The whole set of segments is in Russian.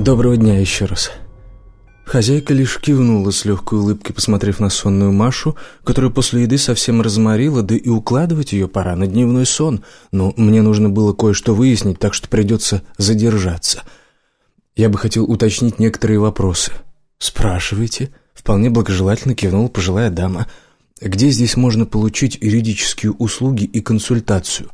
«Доброго дня еще раз». Хозяйка лишь кивнула с легкой улыбкой, посмотрев на сонную Машу, которая после еды совсем разморила, да и укладывать ее пора на дневной сон. Но мне нужно было кое-что выяснить, так что придется задержаться. Я бы хотел уточнить некоторые вопросы. «Спрашивайте». Вполне благожелательно кивнула пожилая дама. «Где здесь можно получить юридические услуги и консультацию?»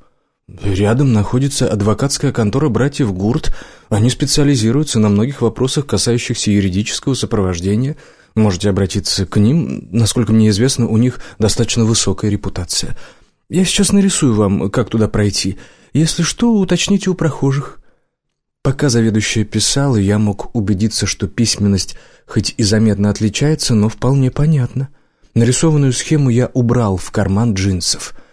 Рядом находится адвокатская контора братьев Гурт. Они специализируются на многих вопросах, касающихся юридического сопровождения. Можете обратиться к ним. Насколько мне известно, у них достаточно высокая репутация. Я сейчас нарисую вам, как туда пройти. Если что, уточните у прохожих. Пока заведующая писала, я мог убедиться, что письменность хоть и заметно отличается, но вполне понятна. Нарисованную схему я убрал в карман джинсов –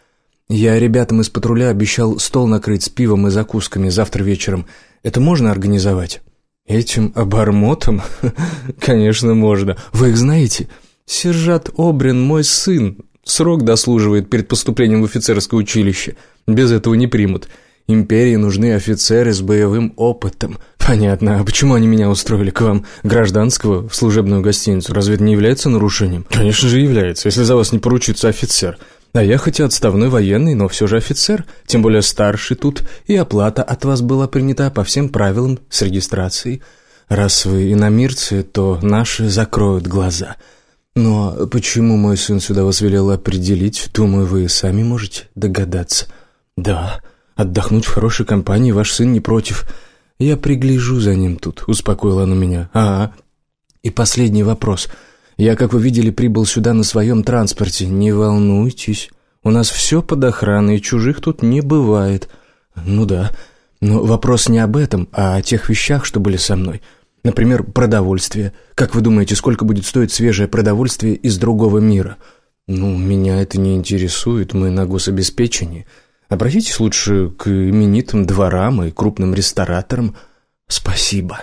я ребятам из патруля обещал стол накрыть с пивом и закусками завтра вечером. Это можно организовать? Этим обормотом? Конечно, можно. Вы их знаете? Сержант Обрин мой сын. Срок дослуживает перед поступлением в офицерское училище. Без этого не примут. Империи нужны офицеры с боевым опытом. Понятно, а почему они меня устроили к вам, гражданского, в служебную гостиницу? Разве это не является нарушением? Конечно же является, если за вас не поручится офицер. А я хоть и отставной военный, но все же офицер, тем более старший тут, и оплата от вас была принята по всем правилам с регистрацией. Раз вы иномирцы, то наши закроют глаза. Но почему мой сын сюда вас определить, думаю, вы сами можете догадаться. Да, отдохнуть в хорошей компании ваш сын не против. Я пригляжу за ним тут, успокоила она меня. Ага. И последний вопрос — я, как вы видели, прибыл сюда на своем транспорте. Не волнуйтесь, у нас все под охраной, чужих тут не бывает. Ну да, но вопрос не об этом, а о тех вещах, что были со мной. Например, продовольствие. Как вы думаете, сколько будет стоить свежее продовольствие из другого мира? Ну, меня это не интересует, мы на гособеспечении. Обратитесь лучше к именитым дворам и крупным рестораторам. Спасибо.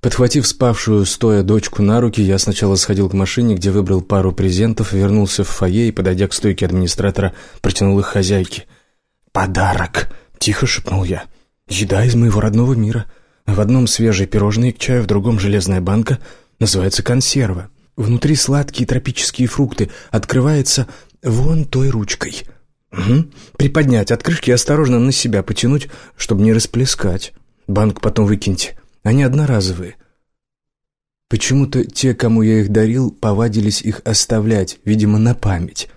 Подхватив спавшую стоя дочку на руки, я сначала сходил к машине, где выбрал пару презентов, вернулся в фойе и, подойдя к стойке администратора, протянул их хозяйке. «Подарок!» — тихо шепнул я. «Еда из моего родного мира. В одном свежие пирожные к чаю, в другом железная банка. Называется консерва. Внутри сладкие тропические фрукты. Открывается вон той ручкой». Угу. Приподнять от крышки осторожно на себя потянуть, чтобы не расплескать. Банк потом выкиньте. Они одноразовые. Почему-то те, кому я их дарил, повадились их оставлять, видимо, на память.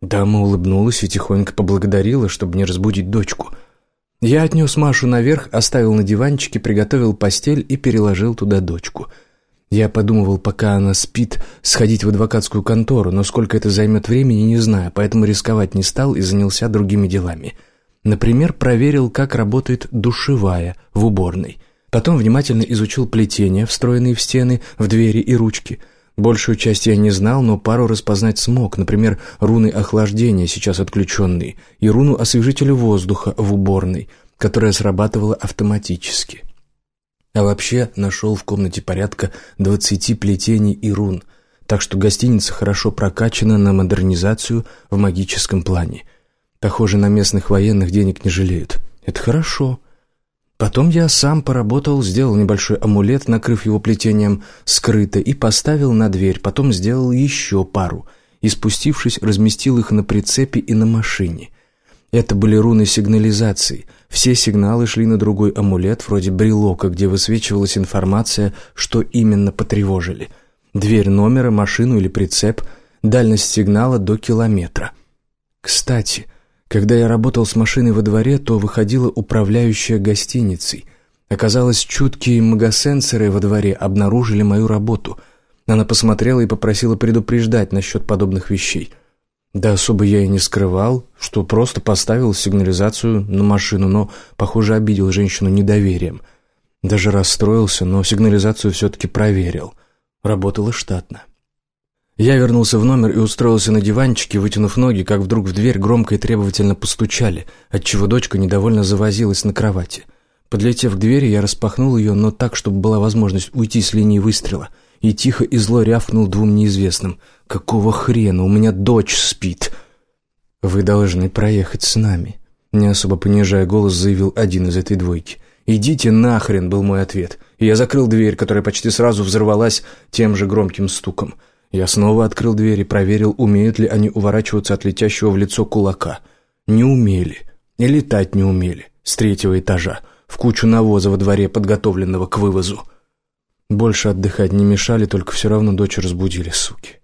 Дама улыбнулась и тихонько поблагодарила, чтобы не разбудить дочку. Я отнес Машу наверх, оставил на диванчике, приготовил постель и переложил туда дочку. Я подумывал, пока она спит, сходить в адвокатскую контору, но сколько это займет времени, не знаю, поэтому рисковать не стал и занялся другими делами. Например, проверил, как работает душевая в уборной – Потом внимательно изучил плетения, встроенные в стены, в двери и ручки. Большую часть я не знал, но пару распознать смог, например, руны охлаждения, сейчас отключенные, и руну освежителя воздуха в уборной, которая срабатывала автоматически. А вообще нашел в комнате порядка двадцати плетений и рун, так что гостиница хорошо прокачана на модернизацию в магическом плане. Похоже, на местных военных денег не жалеют. Это хорошо. Потом я сам поработал, сделал небольшой амулет, накрыв его плетением скрыто, и поставил на дверь, потом сделал еще пару, и, спустившись, разместил их на прицепе и на машине. Это были руны сигнализации. Все сигналы шли на другой амулет, вроде брелока, где высвечивалась информация, что именно потревожили. Дверь номера, машину или прицеп, дальность сигнала до километра. Кстати, когда я работал с машиной во дворе, то выходила управляющая гостиницей. Оказалось, чуткие магосенсоры во дворе обнаружили мою работу. Она посмотрела и попросила предупреждать насчет подобных вещей. Да особо я и не скрывал, что просто поставил сигнализацию на машину, но, похоже, обидел женщину недоверием. Даже расстроился, но сигнализацию все-таки проверил. Работала штатно. Я вернулся в номер и устроился на диванчике, вытянув ноги, как вдруг в дверь громко и требовательно постучали, отчего дочка недовольно завозилась на кровати. Подлетев к двери, я распахнул ее, но так, чтобы была возможность уйти с линии выстрела, и тихо и зло рявкнул двум неизвестным. «Какого хрена? У меня дочь спит!» «Вы должны проехать с нами», — не особо понижая голос, заявил один из этой двойки. «Идите нахрен!» — был мой ответ. я закрыл дверь, которая почти сразу взорвалась тем же громким стуком. Я снова открыл дверь и проверил, умеют ли они уворачиваться от летящего в лицо кулака. Не умели. И летать не умели. С третьего этажа. В кучу навоза во дворе, подготовленного к вывозу. Больше отдыхать не мешали, только все равно дочь разбудили, суки.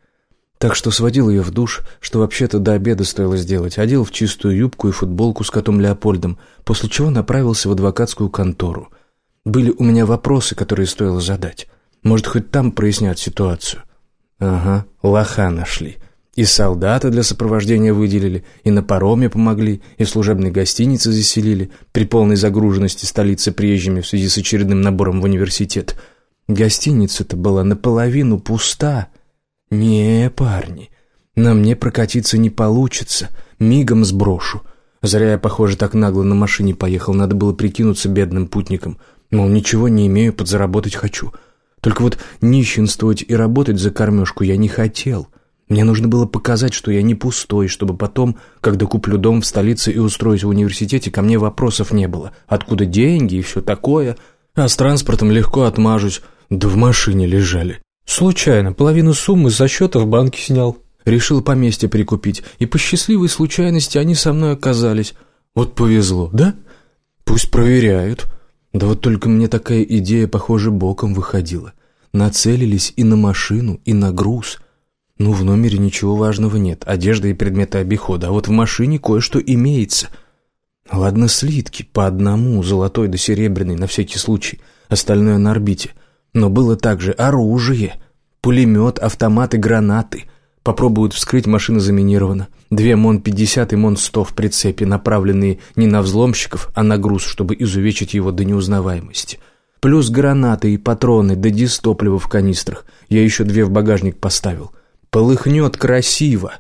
Так что сводил ее в душ, что вообще-то до обеда стоило сделать, одел в чистую юбку и футболку с котом Леопольдом, после чего направился в адвокатскую контору. Были у меня вопросы, которые стоило задать. Может, хоть там прояснят ситуацию. Ага, лоха нашли. И солдата для сопровождения выделили, и на пароме помогли, и в служебной гостинице заселили, при полной загруженности столицы приезжими в связи с очередным набором в университет. Гостиница-то была наполовину пуста — «Не, парни, на мне прокатиться не получится, мигом сброшу. Зря я, похоже, так нагло на машине поехал, надо было прикинуться бедным путником. Мол, ничего не имею, подзаработать хочу. Только вот нищенствовать и работать за кормежку я не хотел». Мне нужно было показать, что я не пустой, чтобы потом, когда куплю дом в столице и устроюсь в университете, ко мне вопросов не было. Откуда деньги и все такое? А с транспортом легко отмажусь, да в машине лежали. Случайно, половину суммы за счета в банке снял. Решил поместье прикупить, и по счастливой случайности они со мной оказались. Вот повезло, да? Пусть проверяют. Да вот только мне такая идея, похоже, боком выходила. Нацелились и на машину, и на груз. Ну, в номере ничего важного нет, одежда и предметы обихода, а вот в машине кое-что имеется. Ладно, слитки, по одному, золотой да серебряный, на всякий случай, остальное на орбите. Но было также оружие, пулемет, автоматы, гранаты. Попробуют вскрыть, машина заминирована. Две МОН-50 и МОН-100 в прицепе, направленные не на взломщиков, а на груз, чтобы изувечить его до неузнаваемости. Плюс гранаты и патроны, да дистоплива в канистрах. Я еще две в багажник поставил. Полыхнет красиво.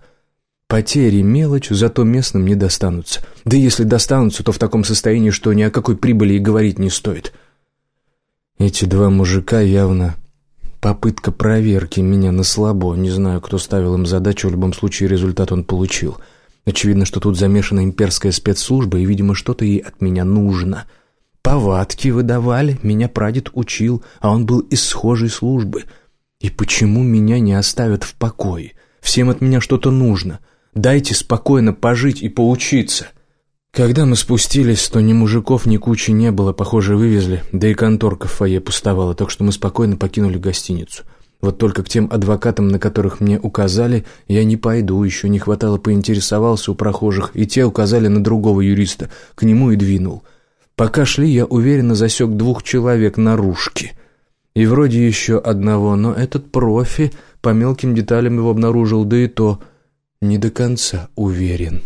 Потери мелочь, зато местным не достанутся. Да если достанутся, то в таком состоянии, что ни о какой прибыли и говорить не стоит. Эти два мужика явно попытка проверки меня на слабо. Не знаю, кто ставил им задачу, в любом случае результат он получил. Очевидно, что тут замешана имперская спецслужба, и, видимо, что-то ей от меня нужно. Повадки выдавали, меня прадед учил, а он был из схожей службы. И почему меня не оставят в покое? Всем от меня что-то нужно. Дайте спокойно пожить и поучиться». Когда мы спустились, то ни мужиков, ни кучи не было, похоже, вывезли, да и конторка в фойе пустовала, так что мы спокойно покинули гостиницу. Вот только к тем адвокатам, на которых мне указали, я не пойду, еще не хватало поинтересовался у прохожих, и те указали на другого юриста, к нему и двинул. Пока шли, я уверенно засек двух человек наружки. И вроде еще одного, но этот профи по мелким деталям его обнаружил, да и то не до конца уверен».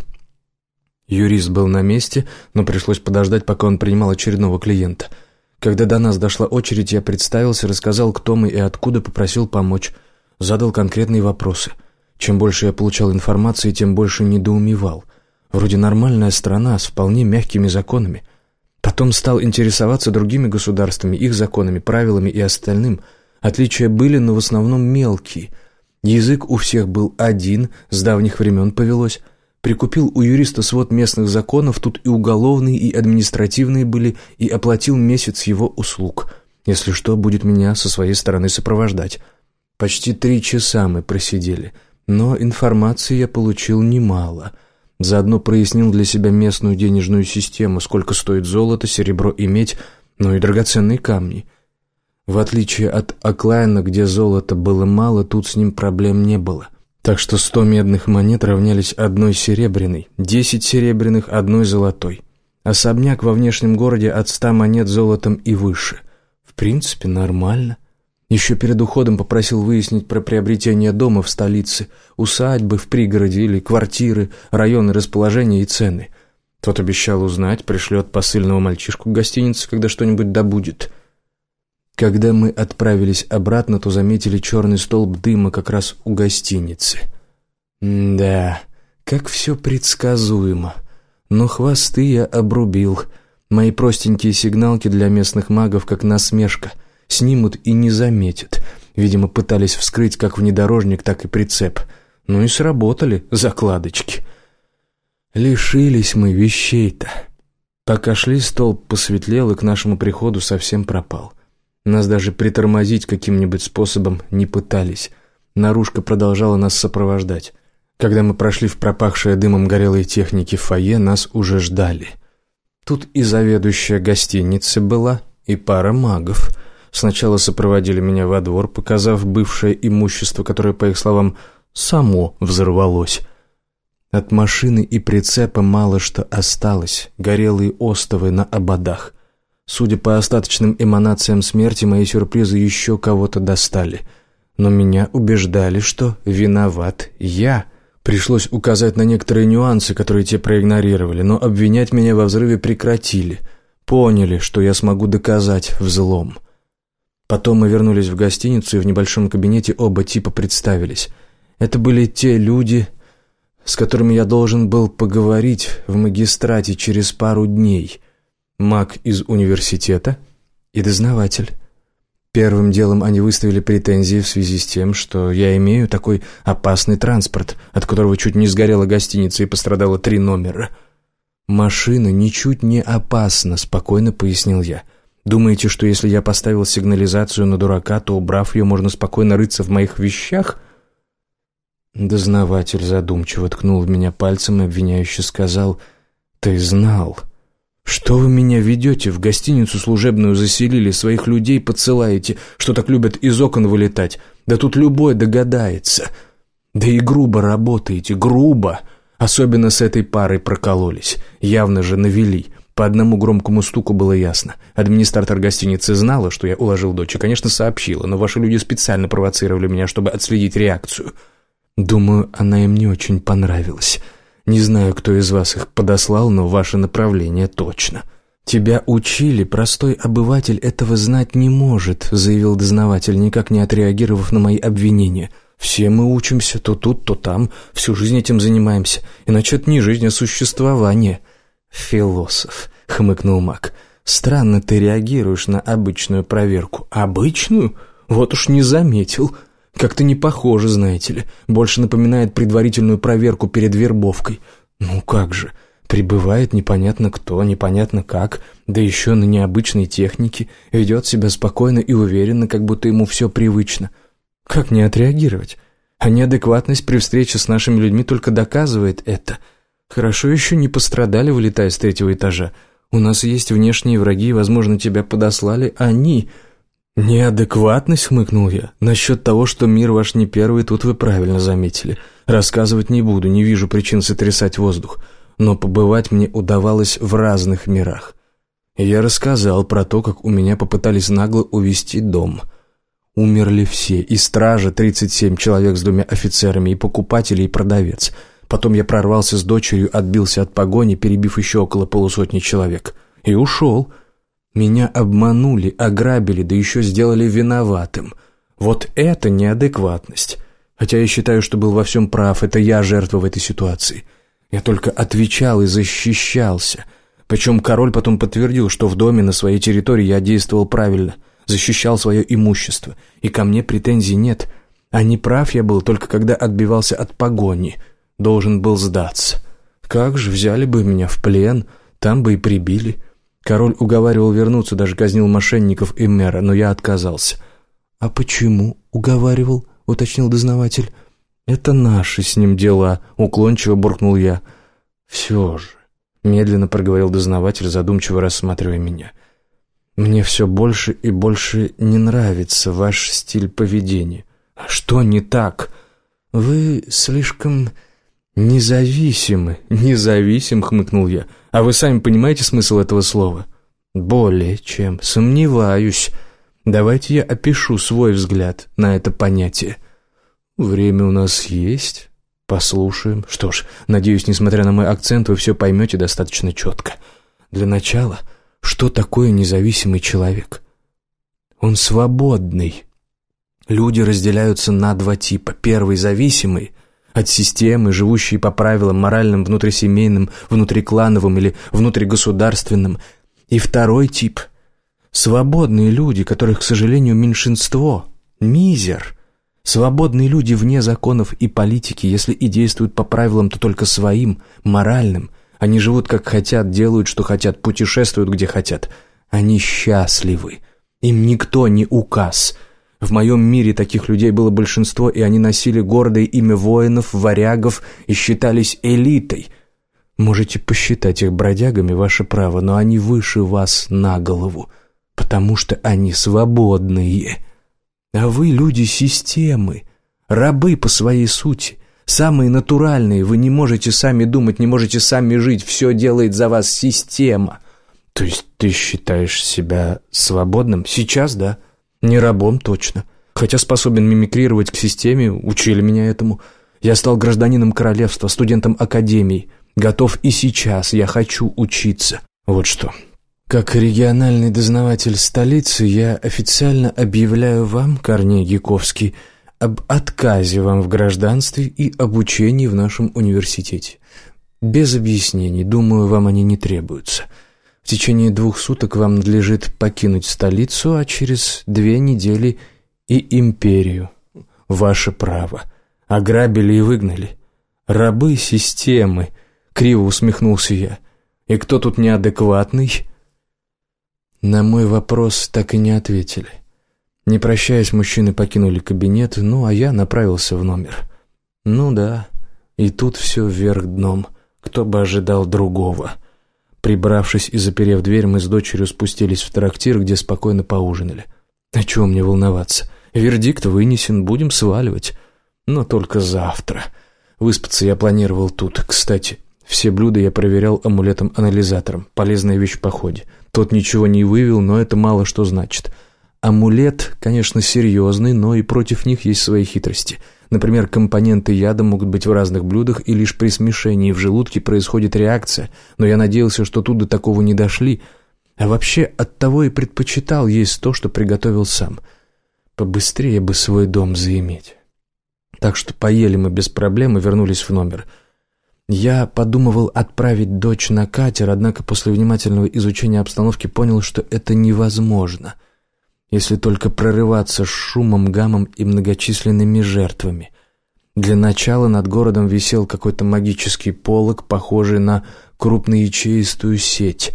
Юрист был на месте, но пришлось подождать, пока он принимал очередного клиента. Когда до нас дошла очередь, я представился, рассказал, кто мы и откуда, попросил помочь. Задал конкретные вопросы. Чем больше я получал информации, тем больше недоумевал. Вроде нормальная страна с вполне мягкими законами. Потом стал интересоваться другими государствами, их законами, правилами и остальным. Отличия были, но в основном мелкие. Язык у всех был один, с давних времен повелось – Прикупил у юриста свод местных законов, тут и уголовные, и административные были, и оплатил месяц его услуг. Если что, будет меня со своей стороны сопровождать. Почти три часа мы просидели, но информации я получил немало. Заодно прояснил для себя местную денежную систему, сколько стоит золото, серебро и медь, ну и драгоценные камни. В отличие от Оклайна, где золота было мало, тут с ним проблем не было. Так что сто медных монет равнялись одной серебряной, десять серебряных – одной золотой. Особняк во внешнем городе от ста монет золотом и выше. В принципе, нормально. Еще перед уходом попросил выяснить про приобретение дома в столице, усадьбы в пригороде или квартиры, районы расположения и цены. Тот обещал узнать, пришлет посыльного мальчишку к гостинице, когда что-нибудь добудет – когда мы отправились обратно, то заметили черный столб дыма как раз у гостиницы. да, как все предсказуемо. Но хвосты я обрубил. Мои простенькие сигналки для местных магов как насмешка. Снимут и не заметят. Видимо, пытались вскрыть как внедорожник, так и прицеп. Ну и сработали закладочки. Лишились мы вещей-то. Пока шли, столб посветлел и к нашему приходу совсем пропал. Нас даже притормозить каким-нибудь способом не пытались. Наружка продолжала нас сопровождать. Когда мы прошли в пропахшее дымом горелой техники фойе, нас уже ждали. Тут и заведующая гостиницы была, и пара магов. Сначала сопроводили меня во двор, показав бывшее имущество, которое, по их словам, само взорвалось. От машины и прицепа мало что осталось, горелые остовы на ободах. Судя по остаточным эманациям смерти, мои сюрпризы еще кого-то достали. Но меня убеждали, что виноват я. Пришлось указать на некоторые нюансы, которые те проигнорировали, но обвинять меня во взрыве прекратили. Поняли, что я смогу доказать взлом. Потом мы вернулись в гостиницу, и в небольшом кабинете оба типа представились. Это были те люди, с которыми я должен был поговорить в магистрате через пару дней маг из университета и дознаватель. Первым делом они выставили претензии в связи с тем, что я имею такой опасный транспорт, от которого чуть не сгорела гостиница и пострадало три номера. «Машина ничуть не опасна», — спокойно пояснил я. «Думаете, что если я поставил сигнализацию на дурака, то, убрав ее, можно спокойно рыться в моих вещах?» Дознаватель задумчиво ткнул в меня пальцем и обвиняюще сказал «Ты знал». «Что вы меня ведете? В гостиницу служебную заселили, своих людей подсылаете, что так любят из окон вылетать. Да тут любой догадается. Да и грубо работаете, грубо. Особенно с этой парой прокололись. Явно же навели. По одному громкому стуку было ясно. Администратор гостиницы знала, что я уложил дочь, и, конечно, сообщила, но ваши люди специально провоцировали меня, чтобы отследить реакцию. Думаю, она им не очень понравилась». Не знаю, кто из вас их подослал, но ваше направление точно. Тебя учили, простой обыватель этого знать не может, заявил дознаватель, никак не отреагировав на мои обвинения. Все мы учимся, то тут, то там, всю жизнь этим занимаемся. Иначе это не жизнь, а существование. Философ, хмыкнул Мак. Странно ты реагируешь на обычную проверку. Обычную? Вот уж не заметил. Как-то не похоже, знаете ли. Больше напоминает предварительную проверку перед вербовкой. Ну как же, прибывает непонятно кто, непонятно как, да еще на необычной технике, ведет себя спокойно и уверенно, как будто ему все привычно. Как не отреагировать? А неадекватность при встрече с нашими людьми только доказывает это. Хорошо еще не пострадали, вылетая с третьего этажа. У нас есть внешние враги, возможно, тебя подослали они, «Неадекватность?» — хмыкнул я. «Насчет того, что мир ваш не первый, тут вы правильно заметили. Рассказывать не буду, не вижу причин сотрясать воздух. Но побывать мне удавалось в разных мирах. Я рассказал про то, как у меня попытались нагло увести дом. Умерли все, и стража, 37 человек с двумя офицерами, и покупатели, и продавец. Потом я прорвался с дочерью, отбился от погони, перебив еще около полусотни человек. И ушел». Меня обманули, ограбили, да еще сделали виноватым. Вот это неадекватность. Хотя я считаю, что был во всем прав, это я жертва в этой ситуации. Я только отвечал и защищался. Причем король потом подтвердил, что в доме на своей территории я действовал правильно, защищал свое имущество, и ко мне претензий нет. А не прав я был только когда отбивался от погони, должен был сдаться. Как же взяли бы меня в плен, там бы и прибили». Король уговаривал вернуться, даже казнил мошенников и мэра, но я отказался. «А почему уговаривал?» — уточнил дознаватель. «Это наши с ним дела», — уклончиво буркнул я. «Все же», — медленно проговорил дознаватель, задумчиво рассматривая меня. «Мне все больше и больше не нравится ваш стиль поведения. А что не так? Вы слишком независимы». «Независим», — хмыкнул я. А вы сами понимаете смысл этого слова? Более чем. Сомневаюсь. Давайте я опишу свой взгляд на это понятие. Время у нас есть. Послушаем. Что ж, надеюсь, несмотря на мой акцент, вы все поймете достаточно четко. Для начала, что такое независимый человек? Он свободный. Люди разделяются на два типа. Первый – зависимый – от системы, живущей по правилам моральным, внутрисемейным, внутриклановым или внутригосударственным. И второй тип – свободные люди, которых, к сожалению, меньшинство, мизер. Свободные люди вне законов и политики, если и действуют по правилам, то только своим, моральным. Они живут как хотят, делают, что хотят, путешествуют, где хотят. Они счастливы. Им никто не указ. В моем мире таких людей было большинство, и они носили гордое имя воинов, варягов и считались элитой. Можете посчитать их бродягами, ваше право, но они выше вас на голову, потому что они свободные. А вы люди системы, рабы по своей сути, самые натуральные, вы не можете сами думать, не можете сами жить, все делает за вас система. То есть ты считаешь себя свободным? Сейчас, да? Не рабом, точно. Хотя способен мимикрировать к системе, учили меня этому. Я стал гражданином королевства, студентом академии. Готов и сейчас, я хочу учиться. Вот что. Как региональный дознаватель столицы, я официально объявляю вам, Корней Яковский, об отказе вам в гражданстве и обучении в нашем университете. Без объяснений, думаю, вам они не требуются. В течение двух суток вам надлежит покинуть столицу, а через две недели и империю. Ваше право. Ограбили и выгнали. Рабы системы, криво усмехнулся я. И кто тут неадекватный? На мой вопрос так и не ответили. Не прощаясь, мужчины покинули кабинет, ну а я направился в номер. Ну да, и тут все вверх дном. Кто бы ожидал другого? — Прибравшись и заперев дверь, мы с дочерью спустились в трактир, где спокойно поужинали. О чем мне волноваться? Вердикт вынесен, будем сваливать. Но только завтра. Выспаться я планировал тут. Кстати, все блюда я проверял амулетом-анализатором. Полезная вещь в походе. Тот ничего не вывел, но это мало что значит. Амулет, конечно, серьезный, но и против них есть свои хитрости — Например, компоненты яда могут быть в разных блюдах, и лишь при смешении в желудке происходит реакция, но я надеялся, что тут до такого не дошли. А вообще от того и предпочитал есть то, что приготовил сам. Побыстрее бы свой дом заиметь. Так что поели мы без проблем и вернулись в номер. Я подумывал отправить дочь на катер, однако после внимательного изучения обстановки понял, что это невозможно — если только прорываться с шумом, гамом и многочисленными жертвами. Для начала над городом висел какой-то магический полог, похожий на крупноячеистую сеть.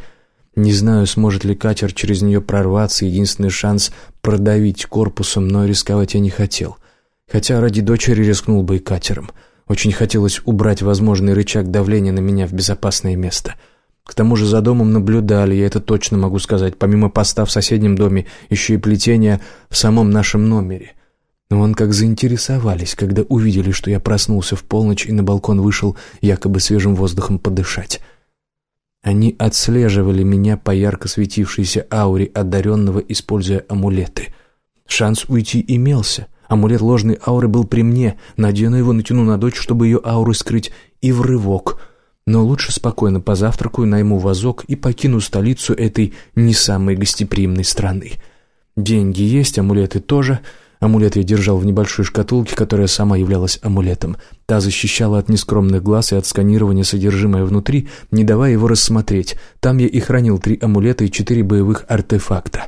Не знаю, сможет ли катер через нее прорваться, единственный шанс продавить корпусом, но рисковать я не хотел. Хотя ради дочери рискнул бы и катером. Очень хотелось убрать возможный рычаг давления на меня в безопасное место — к тому же за домом наблюдали, я это точно могу сказать, помимо поста в соседнем доме, еще и плетение в самом нашем номере. Но он как заинтересовались, когда увидели, что я проснулся в полночь и на балкон вышел якобы свежим воздухом подышать. Они отслеживали меня по ярко светившейся ауре одаренного, используя амулеты. Шанс уйти имелся. Амулет ложной ауры был при мне. Надену его, натяну на дочь, чтобы ее ауру скрыть, и в рывок — но лучше спокойно позавтракаю, найму вазок и покину столицу этой не самой гостеприимной страны. Деньги есть, амулеты тоже. Амулет я держал в небольшой шкатулке, которая сама являлась амулетом. Та защищала от нескромных глаз и от сканирования содержимое внутри, не давая его рассмотреть. Там я и хранил три амулета и четыре боевых артефакта.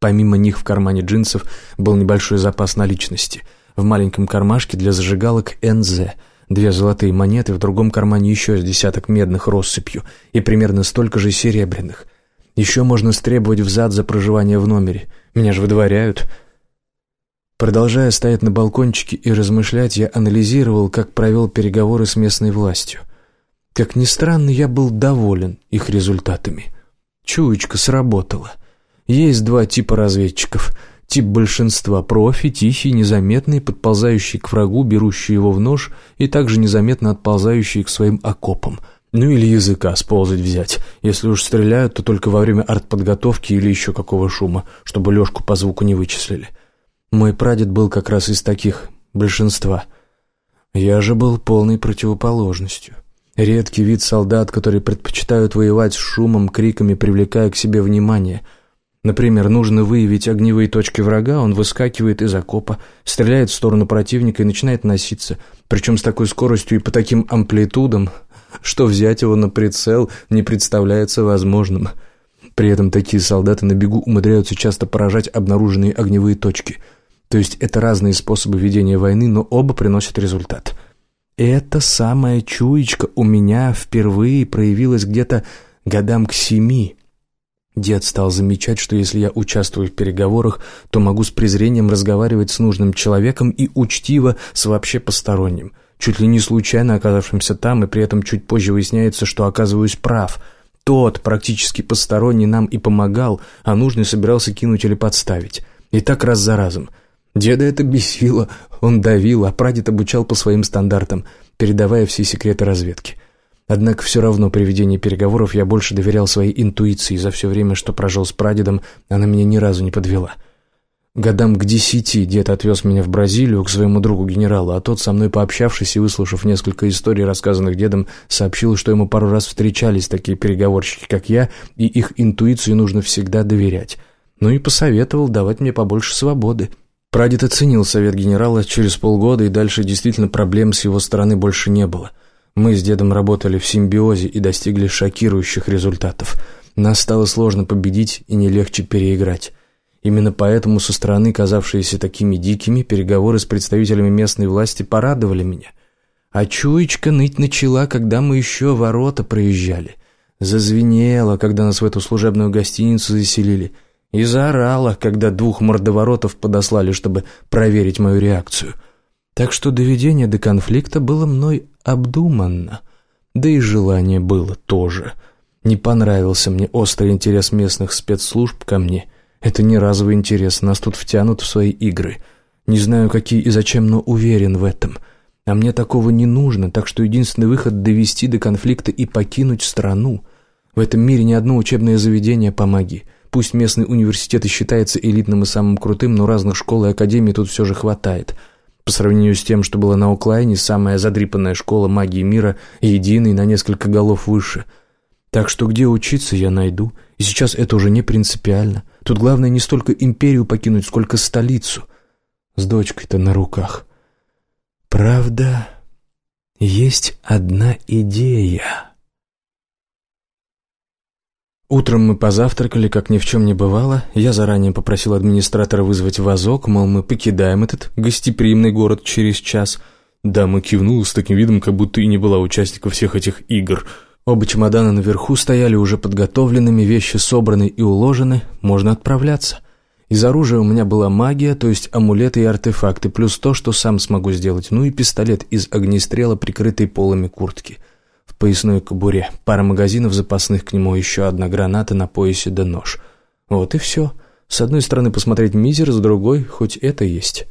Помимо них в кармане джинсов был небольшой запас наличности. В маленьком кармашке для зажигалок НЗ — Две золотые монеты, в другом кармане еще с десяток медных россыпью и примерно столько же серебряных. Еще можно стребовать взад за проживание в номере. Меня же выдворяют. Продолжая стоять на балкончике и размышлять, я анализировал, как провел переговоры с местной властью. Как ни странно, я был доволен их результатами. Чуечка сработала. Есть два типа разведчиков — Тип большинства – профи, тихий, незаметный, подползающий к врагу, берущий его в нож и также незаметно отползающий к своим окопам. Ну или языка сползать взять. Если уж стреляют, то только во время артподготовки или еще какого шума, чтобы Лешку по звуку не вычислили. Мой прадед был как раз из таких, большинства. Я же был полной противоположностью. Редкий вид солдат, которые предпочитают воевать с шумом, криками, привлекая к себе внимание – Например, нужно выявить огневые точки врага, он выскакивает из окопа, стреляет в сторону противника и начинает носиться, причем с такой скоростью и по таким амплитудам, что взять его на прицел не представляется возможным. При этом такие солдаты на бегу умудряются часто поражать обнаруженные огневые точки. То есть это разные способы ведения войны, но оба приносят результат. Эта самая чуечка у меня впервые проявилась где-то годам к семи, Дед стал замечать, что если я участвую в переговорах, то могу с презрением разговаривать с нужным человеком и учтиво с вообще посторонним, чуть ли не случайно оказавшимся там, и при этом чуть позже выясняется, что оказываюсь прав. Тот, практически посторонний, нам и помогал, а нужный собирался кинуть или подставить. И так раз за разом. Деда это бесило, он давил, а прадед обучал по своим стандартам, передавая все секреты разведки. Однако все равно при ведении переговоров я больше доверял своей интуиции, за все время, что прожил с прадедом, она меня ни разу не подвела. Годам к десяти дед отвез меня в Бразилию к своему другу-генералу, а тот, со мной пообщавшись и выслушав несколько историй, рассказанных дедом, сообщил, что ему пару раз встречались такие переговорщики, как я, и их интуиции нужно всегда доверять. Ну и посоветовал давать мне побольше свободы. Прадед оценил совет генерала через полгода, и дальше действительно проблем с его стороны больше не было – мы с дедом работали в симбиозе и достигли шокирующих результатов. Нас стало сложно победить и не легче переиграть. Именно поэтому со стороны, казавшиеся такими дикими, переговоры с представителями местной власти порадовали меня. А чуечка ныть начала, когда мы еще ворота проезжали. Зазвенела, когда нас в эту служебную гостиницу заселили. И заорала, когда двух мордоворотов подослали, чтобы проверить мою реакцию. Так что доведение до конфликта было мной обдуманно. Да и желание было тоже. Не понравился мне острый интерес местных спецслужб ко мне. Это не разовый интерес, нас тут втянут в свои игры. Не знаю, какие и зачем, но уверен в этом. А мне такого не нужно, так что единственный выход — довести до конфликта и покинуть страну. В этом мире ни одно учебное заведение помоги. Пусть местный университет и считается элитным и самым крутым, но разных школ и академий тут все же хватает — по сравнению с тем, что было на Оклайне, самая задрипанная школа магии мира, единый на несколько голов выше. Так что где учиться я найду, и сейчас это уже не принципиально. Тут главное не столько империю покинуть, сколько столицу. С дочкой-то на руках. Правда, есть одна идея. Утром мы позавтракали, как ни в чем не бывало. Я заранее попросил администратора вызвать вазок, мол, мы покидаем этот гостеприимный город через час. Дама кивнула с таким видом, как будто и не была участником всех этих игр. Оба чемодана наверху стояли уже подготовленными, вещи собраны и уложены, можно отправляться. Из оружия у меня была магия, то есть амулеты и артефакты, плюс то, что сам смогу сделать, ну и пистолет из огнестрела, прикрытый полами куртки – поясной кобуре, пара магазинов запасных к нему, еще одна граната на поясе да нож. Вот и все. С одной стороны посмотреть мизер, с другой хоть это есть.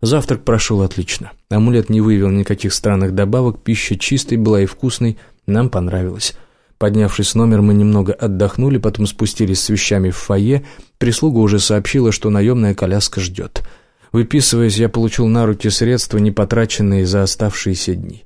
Завтрак прошел отлично. Амулет не выявил никаких странных добавок, пища чистой была и вкусной, нам понравилось. Поднявшись с номер, мы немного отдохнули, потом спустились с вещами в фойе. Прислуга уже сообщила, что наемная коляска ждет. Выписываясь, я получил на руки средства, не потраченные за оставшиеся дни.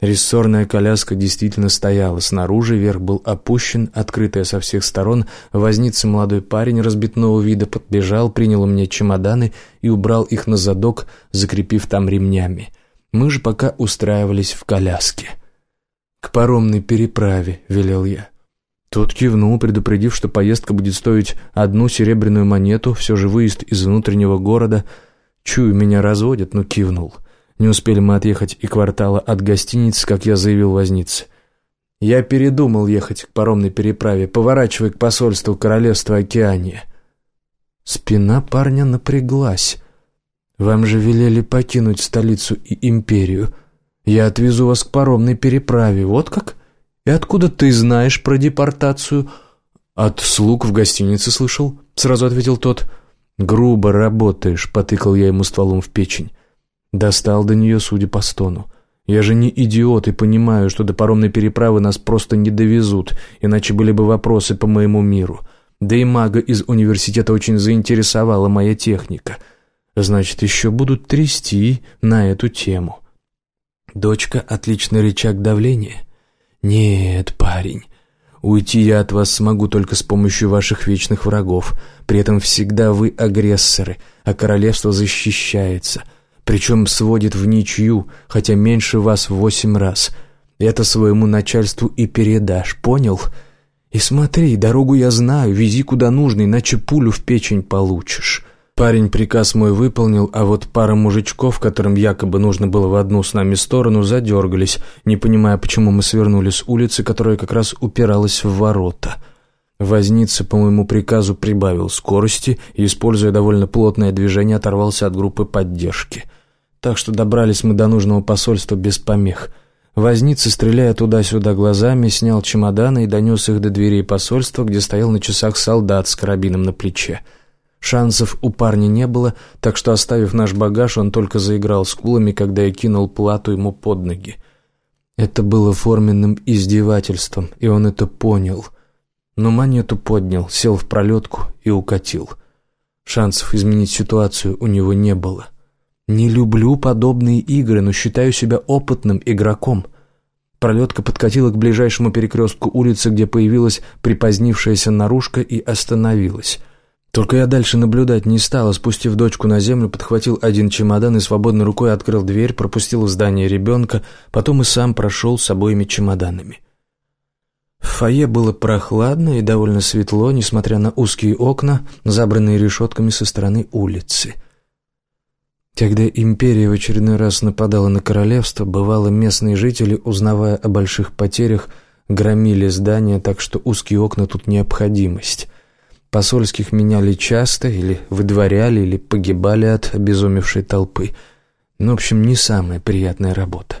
Рессорная коляска действительно стояла, снаружи верх был опущен, открытая со всех сторон, возница молодой парень разбитного вида подбежал, принял у меня чемоданы и убрал их на задок, закрепив там ремнями. Мы же пока устраивались в коляске. «К паромной переправе», — велел я. Тот кивнул, предупредив, что поездка будет стоить одну серебряную монету, все же выезд из внутреннего города. Чую, меня разводят, но кивнул. — не успели мы отъехать и квартала от гостиницы, как я заявил вознице. Я передумал ехать к паромной переправе, поворачивая к посольству королевства Океания. Спина парня напряглась. Вам же велели покинуть столицу и империю. Я отвезу вас к паромной переправе, вот как? И откуда ты знаешь про депортацию? От слуг в гостинице слышал, сразу ответил тот. Грубо работаешь, потыкал я ему стволом в печень. Достал до нее, судя по стону. Я же не идиот и понимаю, что до паромной переправы нас просто не довезут, иначе были бы вопросы по моему миру. Да и мага из университета очень заинтересовала моя техника. Значит, еще будут трясти на эту тему. Дочка — отличный рычаг давления. Нет, парень, уйти я от вас смогу только с помощью ваших вечных врагов. При этом всегда вы агрессоры, а королевство защищается — причем сводит в ничью, хотя меньше вас в восемь раз. Это своему начальству и передашь, понял? И смотри, дорогу я знаю, вези куда нужно, иначе пулю в печень получишь». Парень приказ мой выполнил, а вот пара мужичков, которым якобы нужно было в одну с нами сторону, задергались, не понимая, почему мы свернули с улицы, которая как раз упиралась в ворота. Возница по моему приказу прибавил скорости и, используя довольно плотное движение, оторвался от группы поддержки. Так что добрались мы до нужного посольства без помех. Возница, стреляя туда-сюда глазами, снял чемоданы и донес их до дверей посольства, где стоял на часах солдат с карабином на плече. Шансов у парня не было, так что, оставив наш багаж, он только заиграл скулами, когда я кинул плату ему под ноги. Это было форменным издевательством, и он это понял. Но монету поднял, сел в пролетку и укатил. Шансов изменить ситуацию у него не было. Не люблю подобные игры, но считаю себя опытным игроком. Пролетка подкатила к ближайшему перекрестку улицы, где появилась припозднившаяся наружка и остановилась. Только я дальше наблюдать не стал, спустив дочку на землю, подхватил один чемодан и свободной рукой открыл дверь, пропустил в здание ребенка, потом и сам прошел с обоими чемоданами. В фойе было прохладно и довольно светло, несмотря на узкие окна, забранные решетками со стороны улицы. Когда империя в очередной раз нападала на королевство, бывало местные жители, узнавая о больших потерях, громили здания, так что узкие окна тут необходимость. Посольских меняли часто, или выдворяли, или погибали от обезумевшей толпы. Ну, в общем, не самая приятная работа.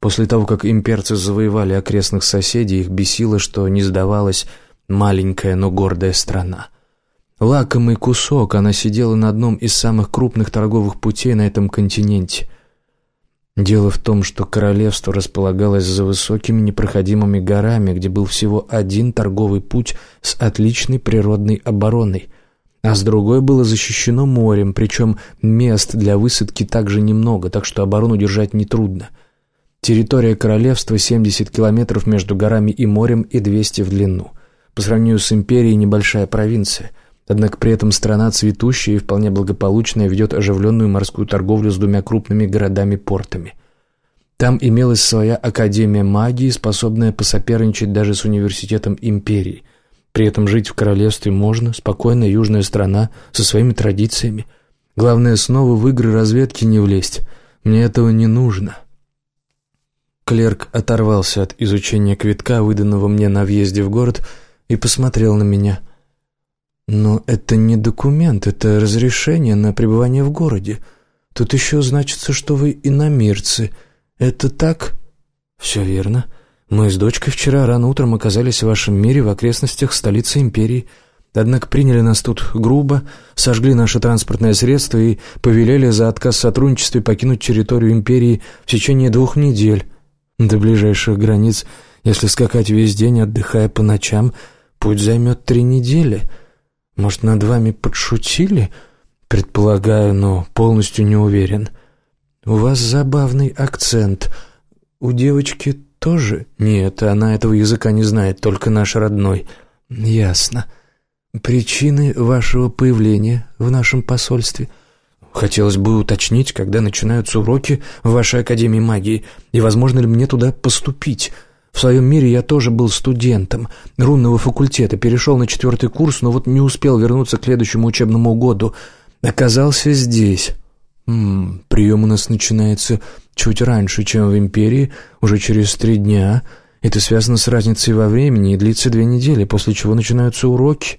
После того, как имперцы завоевали окрестных соседей, их бесило, что не сдавалась маленькая, но гордая страна. Лакомый кусок, она сидела на одном из самых крупных торговых путей на этом континенте. Дело в том, что королевство располагалось за высокими непроходимыми горами, где был всего один торговый путь с отличной природной обороной, а с другой было защищено морем, причем мест для высадки также немного, так что оборону держать нетрудно. Территория королевства 70 километров между горами и морем и 200 в длину. По сравнению с империей небольшая провинция – Однако при этом страна цветущая и вполне благополучная ведет оживленную морскую торговлю с двумя крупными городами-портами. Там имелась своя академия магии, способная посоперничать даже с университетом империи. При этом жить в королевстве можно, спокойная южная страна, со своими традициями. Главное, снова в игры разведки не влезть. Мне этого не нужно. Клерк оторвался от изучения квитка, выданного мне на въезде в город, и посмотрел на меня – «Но это не документ, это разрешение на пребывание в городе. Тут еще значится, что вы иномирцы. Это так?» «Все верно. Мы с дочкой вчера рано утром оказались в вашем мире в окрестностях столицы империи. Однако приняли нас тут грубо, сожгли наше транспортное средство и повелели за отказ в покинуть территорию империи в течение двух недель. До ближайших границ, если скакать весь день, отдыхая по ночам, путь займет три недели». Может, над вами подшутили? Предполагаю, но полностью не уверен. У вас забавный акцент. У девочки тоже? Нет, она этого языка не знает, только наш родной. Ясно. Причины вашего появления в нашем посольстве? Хотелось бы уточнить, когда начинаются уроки в вашей Академии магии, и возможно ли мне туда поступить. В своем мире я тоже был студентом рунного факультета, перешел на четвертый курс, но вот не успел вернуться к следующему учебному году. Оказался здесь. М -м, прием у нас начинается чуть раньше, чем в Империи, уже через три дня. Это связано с разницей во времени и длится две недели, после чего начинаются уроки.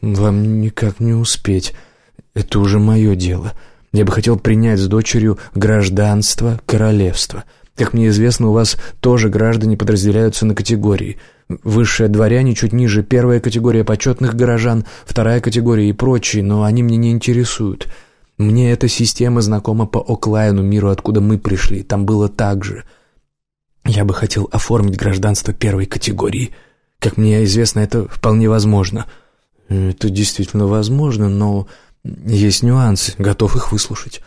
Вам никак не успеть. Это уже мое дело. Я бы хотел принять с дочерью гражданство королевства — как мне известно, у вас тоже граждане подразделяются на категории. Высшие дворяне чуть ниже, первая категория почетных горожан, вторая категория и прочие, но они мне не интересуют. Мне эта система знакома по Оклайну, миру, откуда мы пришли. Там было так же. Я бы хотел оформить гражданство первой категории. Как мне известно, это вполне возможно. Это действительно возможно, но есть нюансы, готов их выслушать.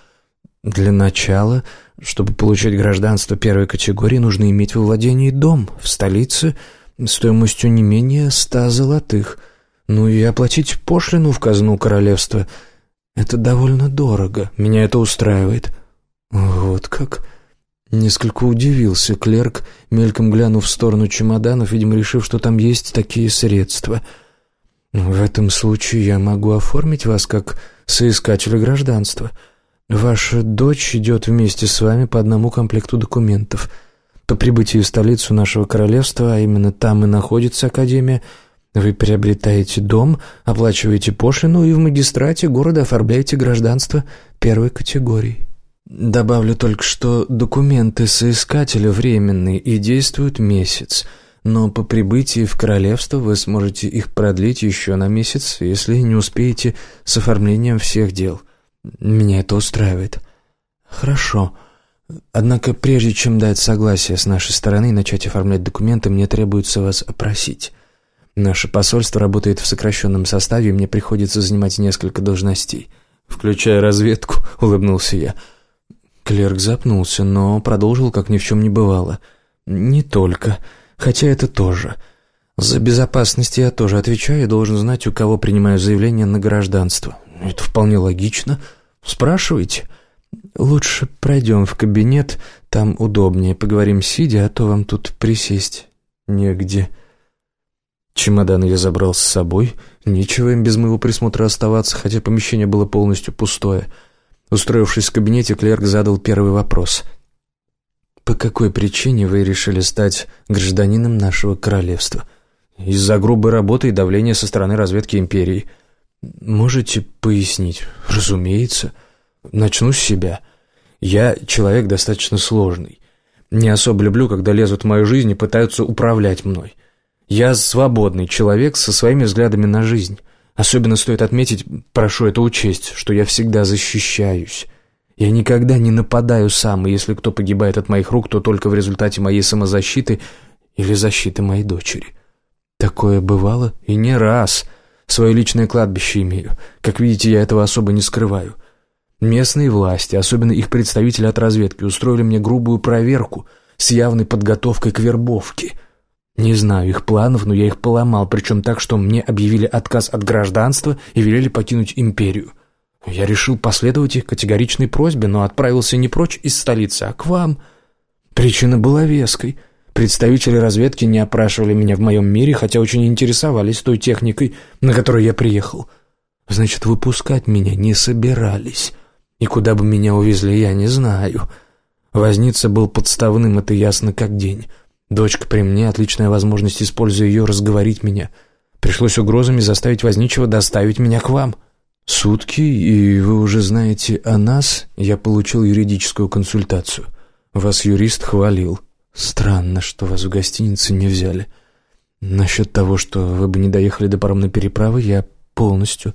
Для начала чтобы получить гражданство первой категории, нужно иметь во владении дом в столице стоимостью не менее ста золотых. Ну и оплатить пошлину в казну королевства. Это довольно дорого. Меня это устраивает. Вот как... Несколько удивился клерк, мельком глянув в сторону чемоданов, видимо, решив, что там есть такие средства. «В этом случае я могу оформить вас как соискателя гражданства». Ваша дочь идет вместе с вами по одному комплекту документов. По прибытии в столицу нашего королевства, а именно там и находится Академия, Вы приобретаете дом, оплачиваете пошлину и в магистрате города оформляете гражданство первой категории. Добавлю только, что документы соискателя временные и действуют месяц, но по прибытии в королевство вы сможете их продлить еще на месяц, если не успеете с оформлением всех дел. Меня это устраивает. Хорошо. Однако прежде чем дать согласие с нашей стороны и начать оформлять документы, мне требуется вас опросить. Наше посольство работает в сокращенном составе, и мне приходится занимать несколько должностей. Включая разведку, улыбнулся я. Клерк запнулся, но продолжил, как ни в чем не бывало. «Не только. Хотя это тоже. За безопасность я тоже отвечаю и должен знать, у кого принимаю заявление на гражданство. Это вполне логично. Спрашивайте. Лучше пройдем в кабинет, там удобнее. Поговорим сидя, а то вам тут присесть негде». Чемодан я забрал с собой. Нечего им без моего присмотра оставаться, хотя помещение было полностью пустое. Устроившись в кабинете, клерк задал первый вопрос. «По какой причине вы решили стать гражданином нашего королевства?» «Из-за грубой работы и давления со стороны разведки империи». «Можете пояснить?» «Разумеется. Начну с себя. Я человек достаточно сложный. Не особо люблю, когда лезут в мою жизнь и пытаются управлять мной. Я свободный человек со своими взглядами на жизнь. Особенно стоит отметить, прошу это учесть, что я всегда защищаюсь. Я никогда не нападаю сам, и если кто погибает от моих рук, то только в результате моей самозащиты или защиты моей дочери. Такое бывало и не раз. Свое личное кладбище имею. Как видите, я этого особо не скрываю. Местные власти, особенно их представители от разведки, устроили мне грубую проверку с явной подготовкой к вербовке — не знаю их планов, но я их поломал, причем так, что мне объявили отказ от гражданства и велели покинуть империю. Я решил последовать их категоричной просьбе, но отправился не прочь из столицы, а к вам. Причина была веской. Представители разведки не опрашивали меня в моем мире, хотя очень интересовались той техникой, на которой я приехал. Значит, выпускать меня не собирались. И куда бы меня увезли, я не знаю. Возница был подставным, это ясно как день. Дочка при мне, отличная возможность, используя ее, разговорить меня. Пришлось угрозами заставить возничего доставить меня к вам. Сутки, и вы уже знаете о нас, я получил юридическую консультацию. Вас юрист хвалил. Странно, что вас в гостинице не взяли. Насчет того, что вы бы не доехали до паромной переправы, я полностью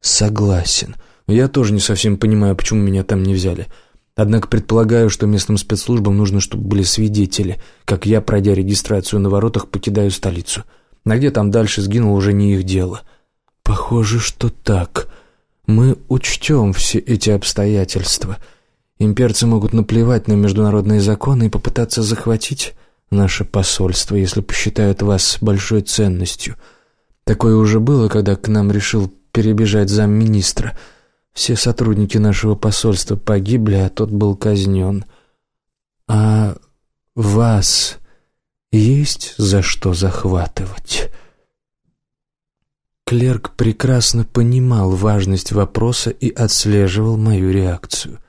согласен. Я тоже не совсем понимаю, почему меня там не взяли. Однако предполагаю, что местным спецслужбам нужно, чтобы были свидетели, как я, пройдя регистрацию на воротах, покидаю столицу. А где там дальше сгинул, уже не их дело. Похоже, что так. Мы учтем все эти обстоятельства. Имперцы могут наплевать на международные законы и попытаться захватить наше посольство, если посчитают вас большой ценностью. Такое уже было, когда к нам решил перебежать замминистра — все сотрудники нашего посольства погибли, а тот был казнен. А вас есть за что захватывать?» Клерк прекрасно понимал важность вопроса и отслеживал мою реакцию.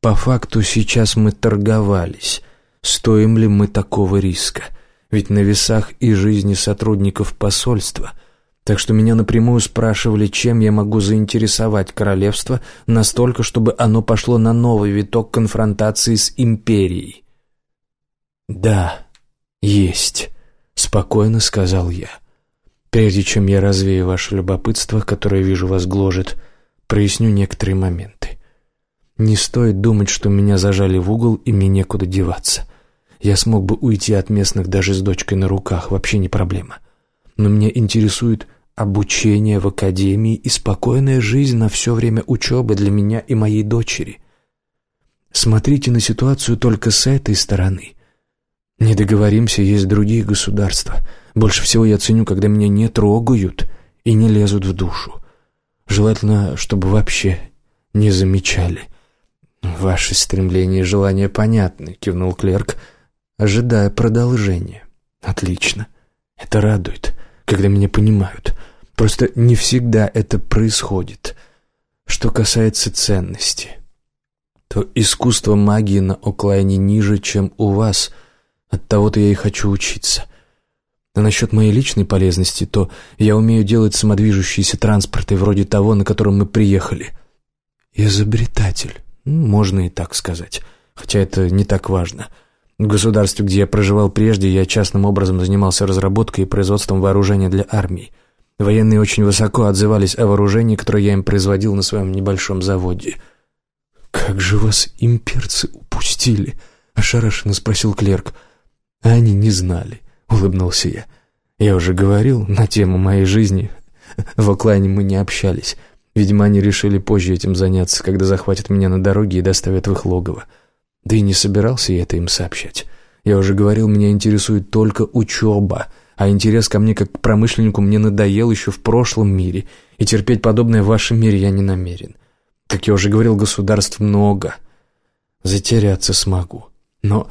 По факту сейчас мы торговались. Стоим ли мы такого риска? Ведь на весах и жизни сотрудников посольства – так что меня напрямую спрашивали, чем я могу заинтересовать королевство настолько, чтобы оно пошло на новый виток конфронтации с империей. «Да, есть», — спокойно сказал я. «Прежде чем я развею ваше любопытство, которое, вижу, вас гложет, проясню некоторые моменты. Не стоит думать, что меня зажали в угол и мне некуда деваться. Я смог бы уйти от местных даже с дочкой на руках, вообще не проблема» но меня интересует обучение в академии и спокойная жизнь на все время учебы для меня и моей дочери. Смотрите на ситуацию только с этой стороны. Не договоримся, есть другие государства. Больше всего я ценю, когда меня не трогают и не лезут в душу. Желательно, чтобы вообще не замечали. «Ваши стремления и желания понятны», — кивнул клерк, ожидая продолжения. «Отлично. Это радует когда меня понимают. Просто не всегда это происходит. Что касается ценности, то искусство магии на Оклайне ниже, чем у вас. От того-то я и хочу учиться. А насчет моей личной полезности, то я умею делать самодвижущиеся транспорты вроде того, на котором мы приехали. Изобретатель. Ну, можно и так сказать. Хотя это не так важно. В государстве, где я проживал прежде, я частным образом занимался разработкой и производством вооружения для армии. Военные очень высоко отзывались о вооружении, которое я им производил на своем небольшом заводе. «Как же вас имперцы упустили?» — ошарашенно спросил клерк. «Они не знали», — улыбнулся я. «Я уже говорил на тему моей жизни. В Оклайне мы не общались. Видимо, они решили позже этим заняться, когда захватят меня на дороге и доставят в их логово. Да и не собирался я это им сообщать. Я уже говорил, меня интересует только учеба, а интерес ко мне как к промышленнику мне надоел еще в прошлом мире, и терпеть подобное в вашем мире я не намерен. Как я уже говорил, государств много. Затеряться смогу. Но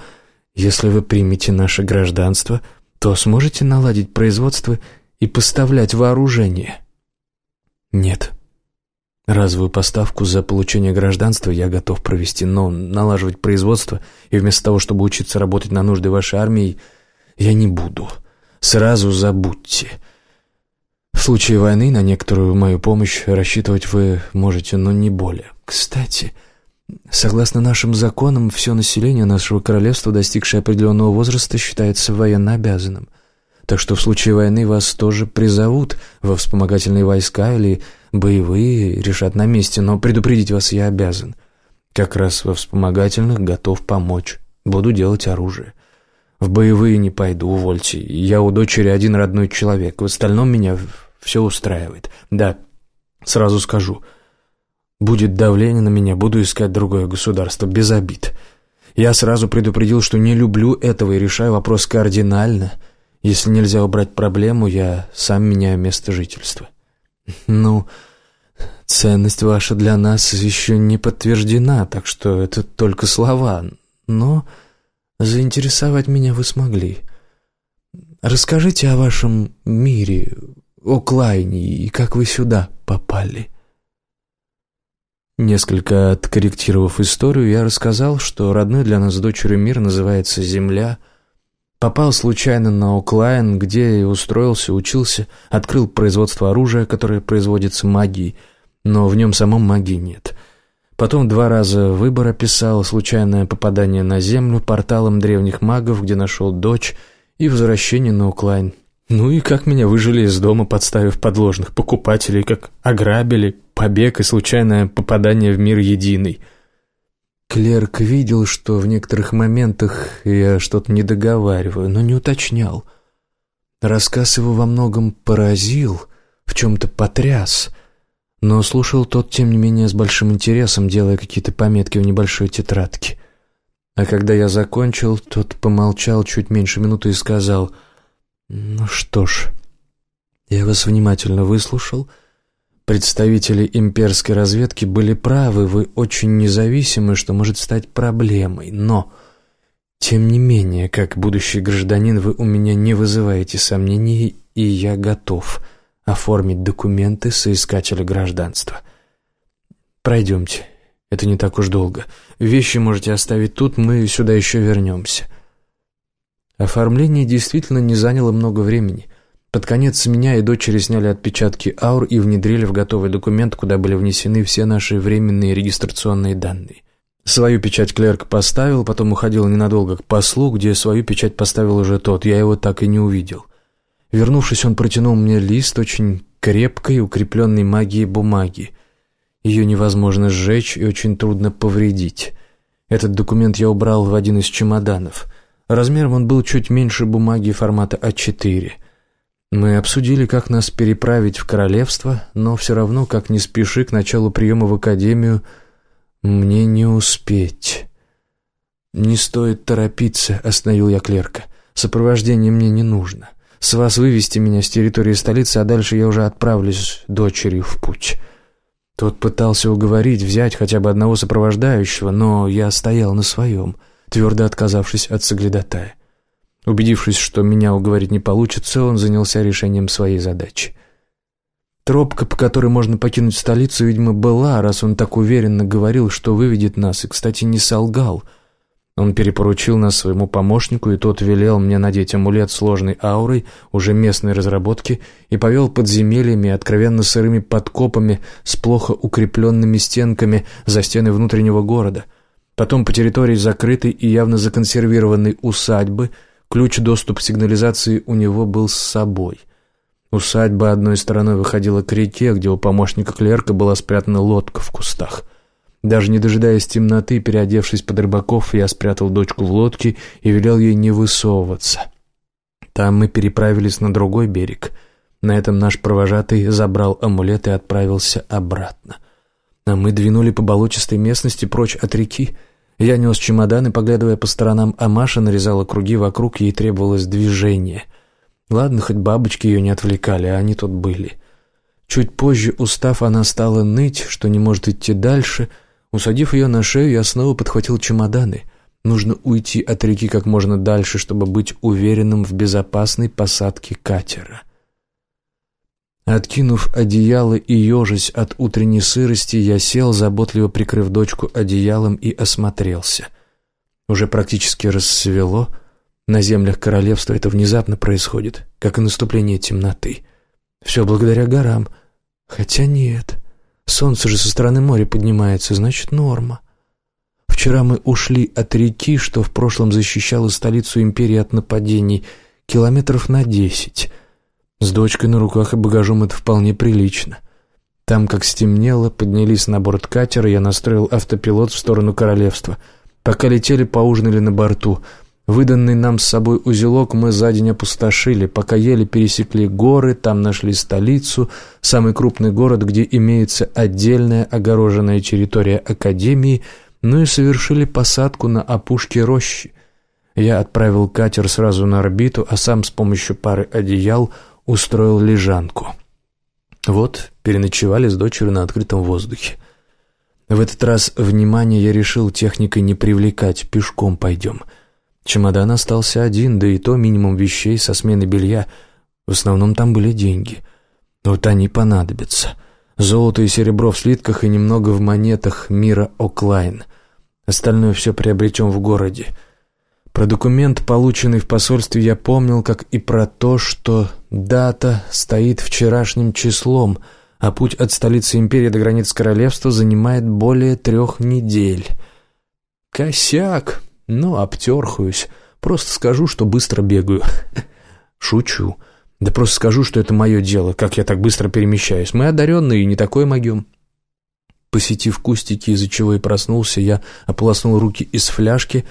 если вы примете наше гражданство, то сможете наладить производство и поставлять вооружение? Нет. Разовую поставку за получение гражданства я готов провести, но налаживать производство и вместо того, чтобы учиться работать на нужды вашей армии, я не буду. Сразу забудьте. В случае войны на некоторую мою помощь рассчитывать вы можете, но не более. Кстати, согласно нашим законам, все население нашего королевства, достигшее определенного возраста, считается военно обязанным. Так что в случае войны вас тоже призовут во вспомогательные войска или боевые решат на месте, но предупредить вас я обязан. Как раз во вспомогательных готов помочь. Буду делать оружие. В боевые не пойду, увольте. Я у дочери один родной человек. В остальном меня все устраивает. Да, сразу скажу. Будет давление на меня, буду искать другое государство, без обид. Я сразу предупредил, что не люблю этого и решаю вопрос кардинально – если нельзя убрать проблему, я сам меняю место жительства. Ну, ценность ваша для нас еще не подтверждена, так что это только слова. Но заинтересовать меня вы смогли. Расскажите о вашем мире, о Клайне и как вы сюда попали. Несколько откорректировав историю, я рассказал, что родной для нас дочерью мир называется Земля — Попал случайно на Оклайн, где и устроился, учился, открыл производство оружия, которое производится магией, но в нем самом магии нет. Потом два раза выбор описал, случайное попадание на Землю порталом древних магов, где нашел дочь, и возвращение на Оклайн. Ну и как меня выжили из дома, подставив подложных покупателей, как ограбили, побег и случайное попадание в мир единый — Клерк видел, что в некоторых моментах я что-то не договариваю, но не уточнял. Рассказ его во многом поразил, в чем-то потряс, но слушал тот, тем не менее, с большим интересом, делая какие-то пометки в небольшой тетрадке. А когда я закончил, тот помолчал чуть меньше минуты и сказал, «Ну что ж, я вас внимательно выслушал» Представители имперской разведки были правы, вы очень независимы, что может стать проблемой, но... Тем не менее, как будущий гражданин, вы у меня не вызываете сомнений, и я готов оформить документы соискателя гражданства. Пройдемте, это не так уж долго. Вещи можете оставить тут, мы сюда еще вернемся. Оформление действительно не заняло много времени — под конец меня и дочери сняли отпечатки аур и внедрили в готовый документ, куда были внесены все наши временные регистрационные данные. Свою печать клерк поставил, потом уходил ненадолго к послу, где свою печать поставил уже тот, я его так и не увидел. Вернувшись, он протянул мне лист очень крепкой, укрепленной магией бумаги. Ее невозможно сжечь и очень трудно повредить. Этот документ я убрал в один из чемоданов. Размером он был чуть меньше бумаги формата А4 — мы обсудили, как нас переправить в королевство, но все равно, как не спеши к началу приема в академию, мне не успеть. «Не стоит торопиться», — остановил я клерка. «Сопровождение мне не нужно. С вас вывести меня с территории столицы, а дальше я уже отправлюсь дочерью в путь». Тот пытался уговорить взять хотя бы одного сопровождающего, но я стоял на своем, твердо отказавшись от соглядатая. Убедившись, что меня уговорить не получится, он занялся решением своей задачи. Тропка, по которой можно покинуть столицу, видимо, была, раз он так уверенно говорил, что выведет нас, и, кстати, не солгал. Он перепоручил нас своему помощнику, и тот велел мне надеть амулет сложной аурой, уже местной разработки, и повел подземельями, откровенно сырыми подкопами с плохо укрепленными стенками за стены внутреннего города. Потом по территории закрытой и явно законсервированной усадьбы ключ доступ к сигнализации у него был с собой. Усадьба одной стороной выходила к реке, где у помощника клерка была спрятана лодка в кустах. Даже не дожидаясь темноты, переодевшись под рыбаков, я спрятал дочку в лодке и велел ей не высовываться. Там мы переправились на другой берег. На этом наш провожатый забрал амулет и отправился обратно. А мы двинули по болотистой местности прочь от реки. Я нес чемоданы, поглядывая по сторонам, а Маша нарезала круги вокруг, ей требовалось движение. Ладно, хоть бабочки ее не отвлекали, а они тут были. Чуть позже, устав, она стала ныть, что не может идти дальше — Усадив ее на шею, я снова подхватил чемоданы. Нужно уйти от реки как можно дальше, чтобы быть уверенным в безопасной посадке катера. Откинув одеяло и ежась от утренней сырости, я сел, заботливо прикрыв дочку одеялом и осмотрелся. Уже практически рассвело. На землях королевства это внезапно происходит, как и наступление темноты. Все благодаря горам. Хотя нет... Солнце же со стороны моря поднимается, значит, норма. Вчера мы ушли от реки, что в прошлом защищала столицу империи от нападений, километров на десять. С дочкой на руках и багажом это вполне прилично. Там, как стемнело, поднялись на борт катера, я настроил автопилот в сторону королевства. Пока летели, поужинали на борту — Выданный нам с собой узелок мы за день опустошили, пока еле пересекли горы, там нашли столицу, самый крупный город, где имеется отдельная огороженная территория Академии, ну и совершили посадку на опушке рощи. Я отправил катер сразу на орбиту, а сам с помощью пары одеял устроил лежанку. Вот, переночевали с дочерью на открытом воздухе. В этот раз внимание я решил техникой не привлекать, пешком пойдем — Чемодан остался один, да и то минимум вещей со смены белья. В основном там были деньги. Вот они понадобятся. Золото и серебро в слитках и немного в монетах мира Оклайн. Остальное все приобретем в городе. Про документ, полученный в посольстве, я помнил, как и про то, что дата стоит вчерашним числом, а путь от столицы империи до границ королевства занимает более трех недель. Косяк! Но обтерхаюсь. Просто скажу, что быстро бегаю. Шучу. Да просто скажу, что это мое дело, как я так быстро перемещаюсь. Мы одаренные и не такое могем. Посетив кустики, из-за чего и проснулся, я ополоснул руки из фляжки,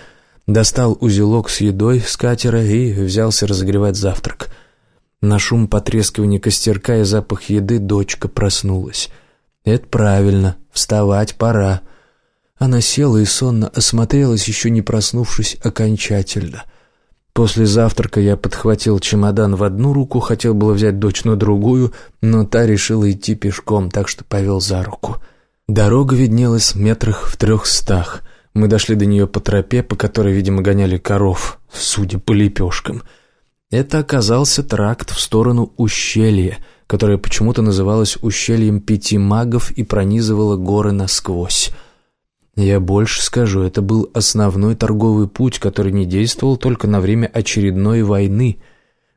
достал узелок с едой с катера и взялся разогревать завтрак. На шум потрескивания костерка и запах еды дочка проснулась. «Это правильно, вставать пора». Она села и сонно осмотрелась, еще не проснувшись окончательно. После завтрака я подхватил чемодан в одну руку, хотел было взять дочь на другую, но та решила идти пешком, так что повел за руку. Дорога виднелась метрах в трехстах. Мы дошли до нее по тропе, по которой, видимо, гоняли коров, судя по лепешкам. Это оказался тракт в сторону ущелья, которое почему-то называлось ущельем пяти магов и пронизывало горы насквозь. Я больше скажу, это был основной торговый путь, который не действовал только на время очередной войны.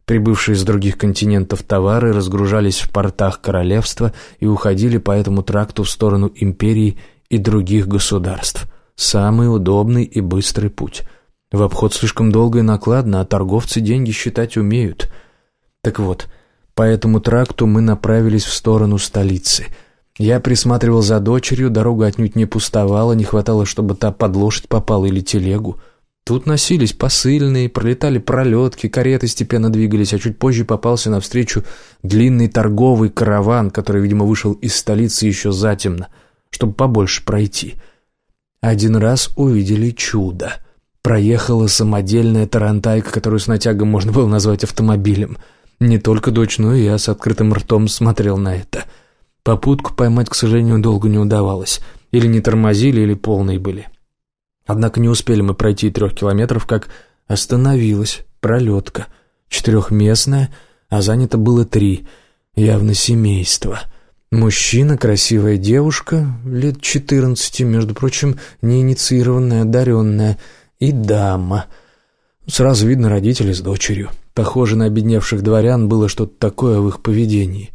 Прибывшие с других континентов товары разгружались в портах королевства и уходили по этому тракту в сторону империи и других государств. Самый удобный и быстрый путь. В обход слишком долго и накладно, а торговцы деньги считать умеют. Так вот, по этому тракту мы направились в сторону столицы – я присматривал за дочерью, дорога отнюдь не пустовала, не хватало, чтобы та под лошадь попала или телегу. Тут носились посыльные, пролетали пролетки, кареты степенно двигались, а чуть позже попался навстречу длинный торговый караван, который, видимо, вышел из столицы еще затемно, чтобы побольше пройти. Один раз увидели чудо. Проехала самодельная тарантайка, которую с натягом можно было назвать автомобилем. Не только дочь, но и я с открытым ртом смотрел на это — Попутку поймать, к сожалению, долго не удавалось. Или не тормозили, или полные были. Однако не успели мы пройти трех километров, как остановилась пролетка. Четырехместная, а занято было три. Явно семейство. Мужчина, красивая девушка, лет четырнадцати, между прочим, неинициированная, одаренная, и дама. Сразу видно родители с дочерью. Похоже на обедневших дворян было что-то такое в их поведении.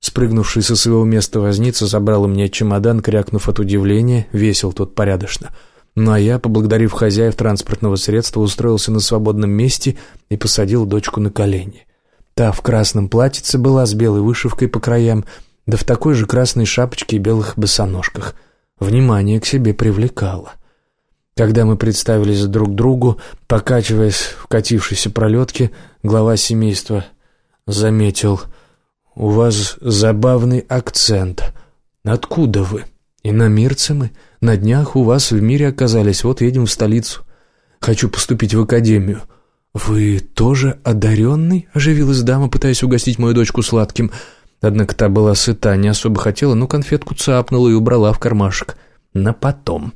Спрыгнувший со своего места возница забрал у меня чемодан, крякнув от удивления, весил тот порядочно. Ну а я, поблагодарив хозяев транспортного средства, устроился на свободном месте и посадил дочку на колени. Та в красном платьице была с белой вышивкой по краям, да в такой же красной шапочке и белых босоножках. Внимание к себе привлекало. Когда мы представились друг другу, покачиваясь в катившейся пролетке, глава семейства заметил «У вас забавный акцент. Откуда вы? Иномирцы мы. На днях у вас в мире оказались, вот едем в столицу. Хочу поступить в академию». «Вы тоже одаренный?» — оживилась дама, пытаясь угостить мою дочку сладким. Однако та была сыта, не особо хотела, но конфетку цапнула и убрала в кармашек. На потом.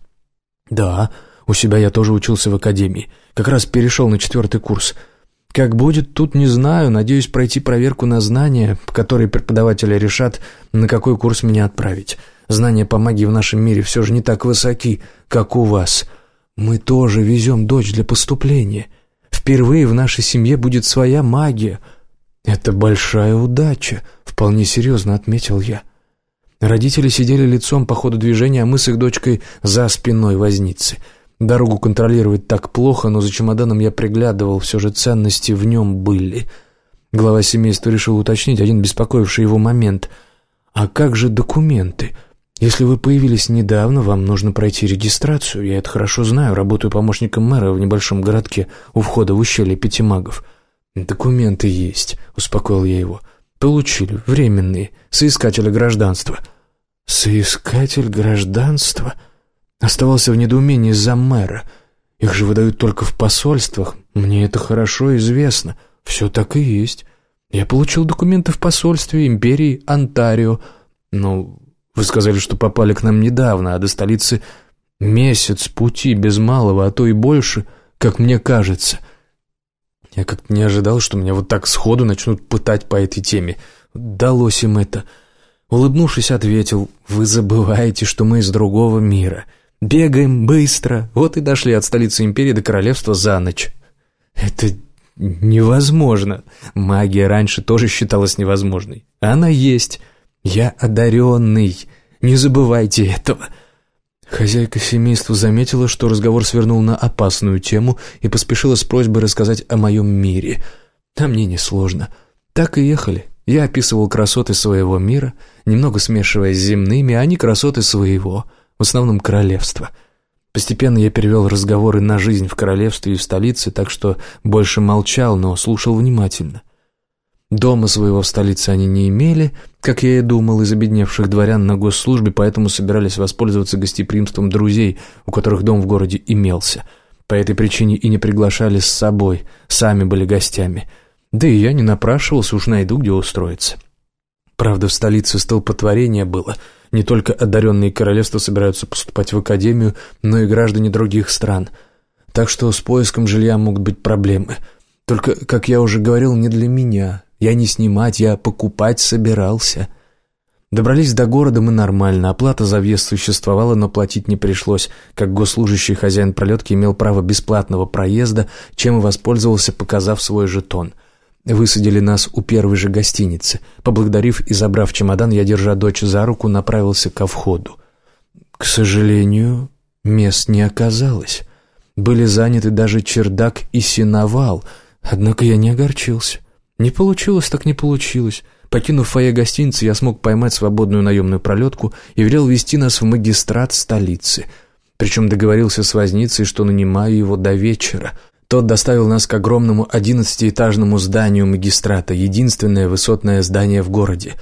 «Да, у себя я тоже учился в академии. Как раз перешел на четвертый курс. Как будет, тут не знаю. Надеюсь пройти проверку на знания, по которой преподаватели решат, на какой курс меня отправить. Знания по магии в нашем мире все же не так высоки, как у вас. Мы тоже везем дочь для поступления». Впервые в нашей семье будет своя магия. Это большая удача, вполне серьезно отметил я. Родители сидели лицом по ходу движения, а мы с их дочкой за спиной возницы. Дорогу контролировать так плохо, но за чемоданом я приглядывал, все же ценности в нем были. Глава семейства решил уточнить один беспокоивший его момент. «А как же документы? Если вы появились недавно, вам нужно пройти регистрацию. Я это хорошо знаю, работаю помощником мэра в небольшом городке у входа в ущелье Пятимагов. Документы есть, успокоил я его. Получили, временные, соискателя гражданства. Соискатель гражданства? Оставался в недоумении за мэра. Их же выдают только в посольствах. Мне это хорошо известно. Все так и есть. Я получил документы в посольстве империи Онтарио, но вы сказали, что попали к нам недавно, а до столицы месяц пути без малого, а то и больше, как мне кажется. Я как-то не ожидал, что меня вот так сходу начнут пытать по этой теме. Далось им это. Улыбнувшись, ответил, «Вы забываете, что мы из другого мира. Бегаем быстро. Вот и дошли от столицы империи до королевства за ночь». «Это невозможно. Магия раньше тоже считалась невозможной. Она есть». «Я одаренный, не забывайте этого». Хозяйка семейства заметила, что разговор свернул на опасную тему и поспешила с просьбой рассказать о моем мире. А мне несложно. Так и ехали. Я описывал красоты своего мира, немного смешиваясь с земными, а они красоты своего, в основном королевства. Постепенно я перевел разговоры на жизнь в королевстве и в столице, так что больше молчал, но слушал внимательно. — Дома своего в столице они не имели, как я и думал, из обедневших дворян на госслужбе, поэтому собирались воспользоваться гостеприимством друзей, у которых дом в городе имелся. По этой причине и не приглашали с собой, сами были гостями. Да и я не напрашивался, уж найду, где устроиться. Правда, в столице столпотворение было. Не только одаренные королевства собираются поступать в академию, но и граждане других стран. Так что с поиском жилья могут быть проблемы. Только, как я уже говорил, не для меня, я не снимать, я покупать собирался. Добрались до города мы нормально, оплата за въезд существовала, но платить не пришлось. Как госслужащий хозяин пролетки имел право бесплатного проезда, чем и воспользовался, показав свой жетон. Высадили нас у первой же гостиницы. Поблагодарив и забрав чемодан, я, держа дочь за руку, направился ко входу. К сожалению, мест не оказалось. Были заняты даже чердак и сеновал, однако я не огорчился. Не получилось, так не получилось. Покинув фойе гостиницы, я смог поймать свободную наемную пролетку и велел вести нас в магистрат столицы. Причем договорился с возницей, что нанимаю его до вечера. Тот доставил нас к огромному одиннадцатиэтажному зданию магистрата, единственное высотное здание в городе.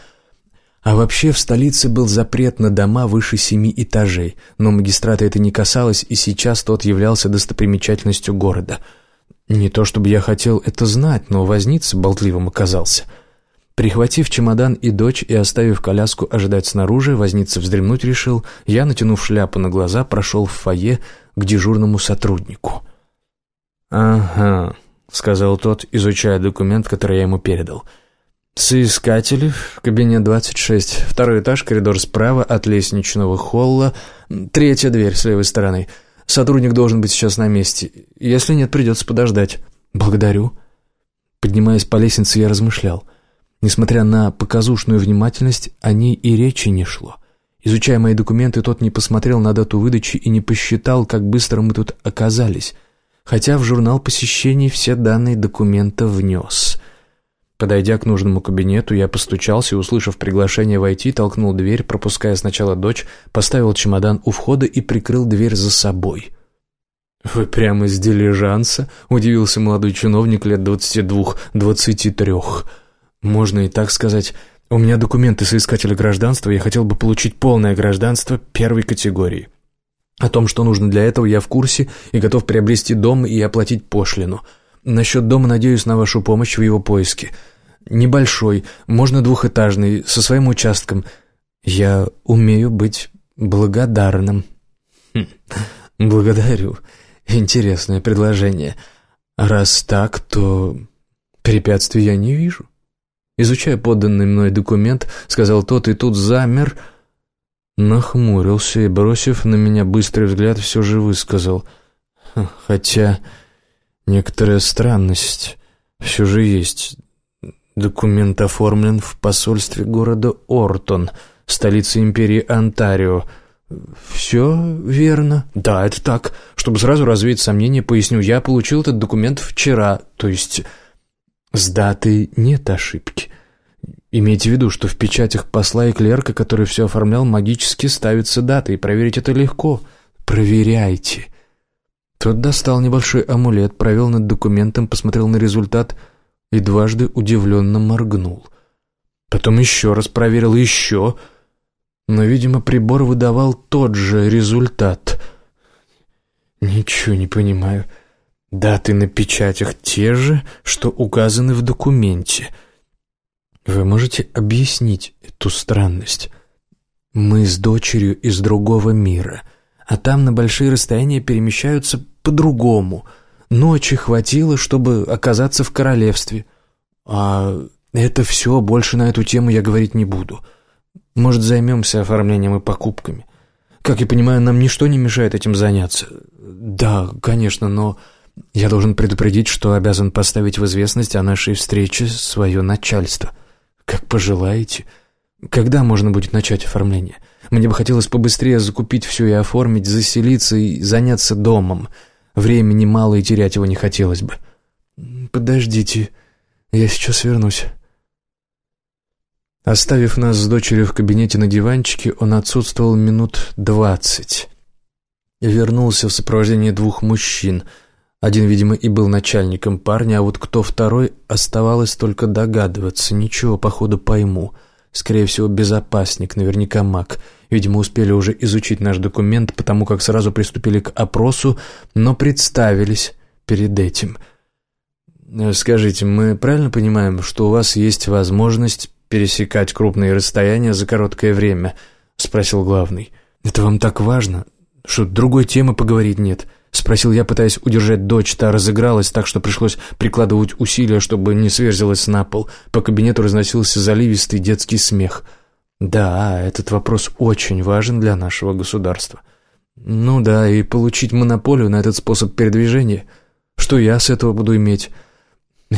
А вообще в столице был запрет на дома выше семи этажей, но магистрата это не касалось, и сейчас тот являлся достопримечательностью города – не то чтобы я хотел это знать, но возница болтливым оказался. Прихватив чемодан и дочь и оставив коляску ожидать снаружи, возница вздремнуть решил, я, натянув шляпу на глаза, прошел в фойе к дежурному сотруднику. «Ага», — сказал тот, изучая документ, который я ему передал. «Соискатели, кабинет 26, второй этаж, коридор справа от лестничного холла, третья дверь с левой стороны». Сотрудник должен быть сейчас на месте. Если нет, придется подождать. Благодарю. Поднимаясь по лестнице, я размышлял. Несмотря на показушную внимательность, о ней и речи не шло. Изучая мои документы, тот не посмотрел на дату выдачи и не посчитал, как быстро мы тут оказались, хотя в журнал посещений все данные документа внес. Подойдя к нужному кабинету, я постучался и, услышав приглашение войти, толкнул дверь, пропуская сначала дочь, поставил чемодан у входа и прикрыл дверь за собой. «Вы прямо из дилижанса?» — удивился молодой чиновник лет двадцати двух-двадцати трех. «Можно и так сказать. У меня документы соискателя гражданства, я хотел бы получить полное гражданство первой категории. О том, что нужно для этого, я в курсе и готов приобрести дом и оплатить пошлину. Насчет дома надеюсь на вашу помощь в его поиске». Небольшой, можно двухэтажный, со своим участком. Я умею быть благодарным». Хм, «Благодарю. Интересное предложение. Раз так, то препятствий я не вижу». Изучая поданный мной документ, сказал тот, и тут замер, нахмурился и, бросив на меня быстрый взгляд, все же высказал. «Хм, «Хотя некоторая странность все же есть. Документ оформлен в посольстве города Ортон, столице империи Онтарио. «Все верно?» «Да, это так. Чтобы сразу развеять сомнения, поясню, я получил этот документ вчера, то есть с датой нет ошибки. Имейте в виду, что в печатях посла и клерка, который все оформлял, магически ставится дата, и проверить это легко. Проверяйте». Тот достал небольшой амулет, провел над документом, посмотрел на результат – и дважды удивленно моргнул. Потом еще раз проверил, еще, но, видимо, прибор выдавал тот же результат. Ничего не понимаю. Даты на печатях те же, что указаны в документе. Вы можете объяснить эту странность? Мы с дочерью из другого мира, а там на большие расстояния перемещаются по-другому — Ночи хватило, чтобы оказаться в королевстве. А это все, больше на эту тему я говорить не буду. Может, займемся оформлением и покупками. Как я понимаю, нам ничто не мешает этим заняться. Да, конечно, но я должен предупредить, что обязан поставить в известность о нашей встрече свое начальство. Как пожелаете. Когда можно будет начать оформление? Мне бы хотелось побыстрее закупить все и оформить, заселиться и заняться домом. Времени мало и терять его не хотелось бы. «Подождите, я сейчас вернусь». Оставив нас с дочерью в кабинете на диванчике, он отсутствовал минут двадцать. Вернулся в сопровождении двух мужчин. Один, видимо, и был начальником парня, а вот кто второй, оставалось только догадываться. Ничего, походу, пойму. Скорее всего, безопасник, наверняка маг — Видимо, успели уже изучить наш документ, потому как сразу приступили к опросу, но представились перед этим. Э, «Скажите, мы правильно понимаем, что у вас есть возможность пересекать крупные расстояния за короткое время?» — спросил главный. «Это вам так важно? Что, другой темы поговорить нет?» — спросил я, пытаясь удержать дочь. Та разыгралась так, что пришлось прикладывать усилия, чтобы не сверзилась на пол. По кабинету разносился заливистый детский смех — да, этот вопрос очень важен для нашего государства. Ну да, и получить монополию на этот способ передвижения. Что я с этого буду иметь?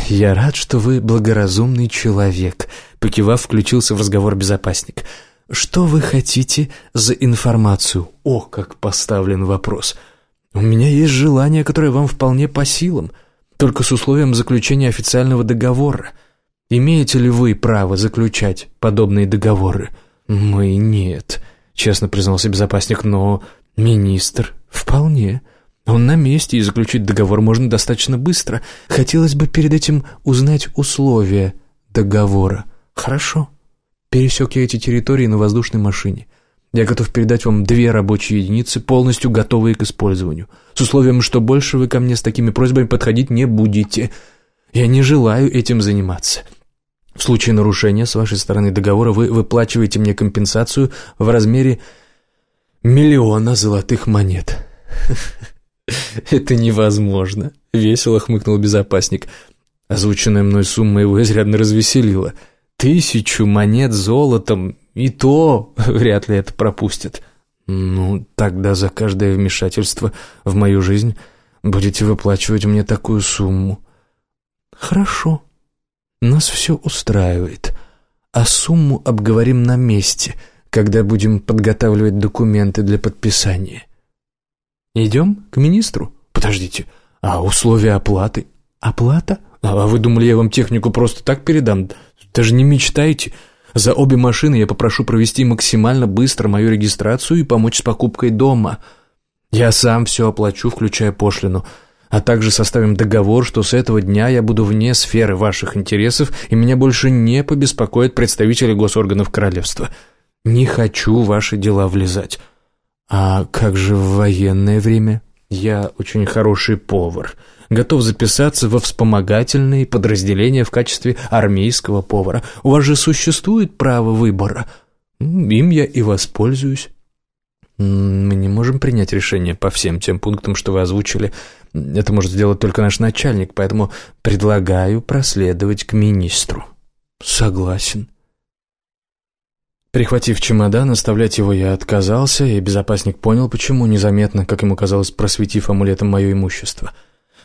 Я рад, что вы благоразумный человек, покивав, включился в разговор безопасник. Что вы хотите за информацию? О, как поставлен вопрос. У меня есть желание, которое вам вполне по силам, только с условием заключения официального договора — Имеете ли вы право заключать подобные договоры? Мы нет, честно признался безопасник, но министр вполне. Он на месте, и заключить договор можно достаточно быстро. Хотелось бы перед этим узнать условия договора. Хорошо. Пересек я эти территории на воздушной машине. Я готов передать вам две рабочие единицы, полностью готовые к использованию, с условием, что больше вы ко мне с такими просьбами подходить не будете. Я не желаю этим заниматься. В случае нарушения с вашей стороны договора вы выплачиваете мне компенсацию в размере миллиона золотых монет. Это невозможно, весело хмыкнул безопасник. Озвученная мной сумма его изрядно развеселила. Тысячу монет золотом, и то вряд ли это пропустят. Ну, тогда за каждое вмешательство в мою жизнь будете выплачивать мне такую сумму. Хорошо. Нас все устраивает. А сумму обговорим на месте, когда будем подготавливать документы для подписания. Идем к министру? Подождите, а условия оплаты? Оплата? А вы думали, я вам технику просто так передам? Даже не мечтаете? За обе машины я попрошу провести максимально быстро мою регистрацию и помочь с покупкой дома. Я сам все оплачу, включая пошлину, а также составим договор, что с этого дня я буду вне сферы ваших интересов, и меня больше не побеспокоят представители госорганов королевства. Не хочу в ваши дела влезать. А как же в военное время? Я очень хороший повар» готов записаться во вспомогательные подразделения в качестве армейского повара. У вас же существует право выбора. Им я и воспользуюсь. Мы не можем принять решение по всем тем пунктам, что вы озвучили. Это может сделать только наш начальник, поэтому предлагаю проследовать к министру. Согласен. Прихватив чемодан, оставлять его я отказался, и безопасник понял, почему, незаметно, как ему казалось, просветив амулетом мое имущество —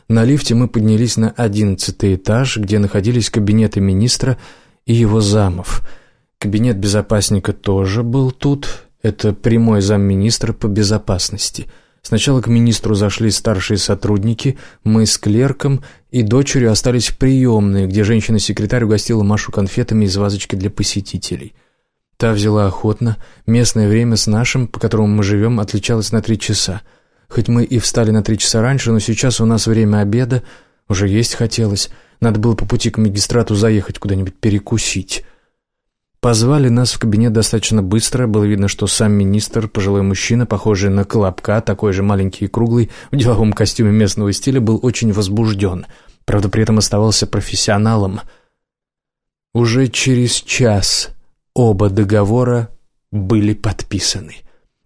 на лифте мы поднялись на одиннадцатый этаж, где находились кабинеты министра и его замов. Кабинет безопасника тоже был тут. Это прямой замминистра по безопасности. Сначала к министру зашли старшие сотрудники, мы с клерком и дочерью остались в приемной, где женщина-секретарь угостила Машу конфетами из вазочки для посетителей. Та взяла охотно. Местное время с нашим, по которому мы живем, отличалось на три часа — Хоть мы и встали на три часа раньше, но сейчас у нас время обеда, уже есть хотелось. Надо было по пути к магистрату заехать куда-нибудь перекусить. Позвали нас в кабинет достаточно быстро. Было видно, что сам министр, пожилой мужчина, похожий на колобка, такой же маленький и круглый, в деловом костюме местного стиля, был очень возбужден. Правда, при этом оставался профессионалом. Уже через час оба договора были подписаны.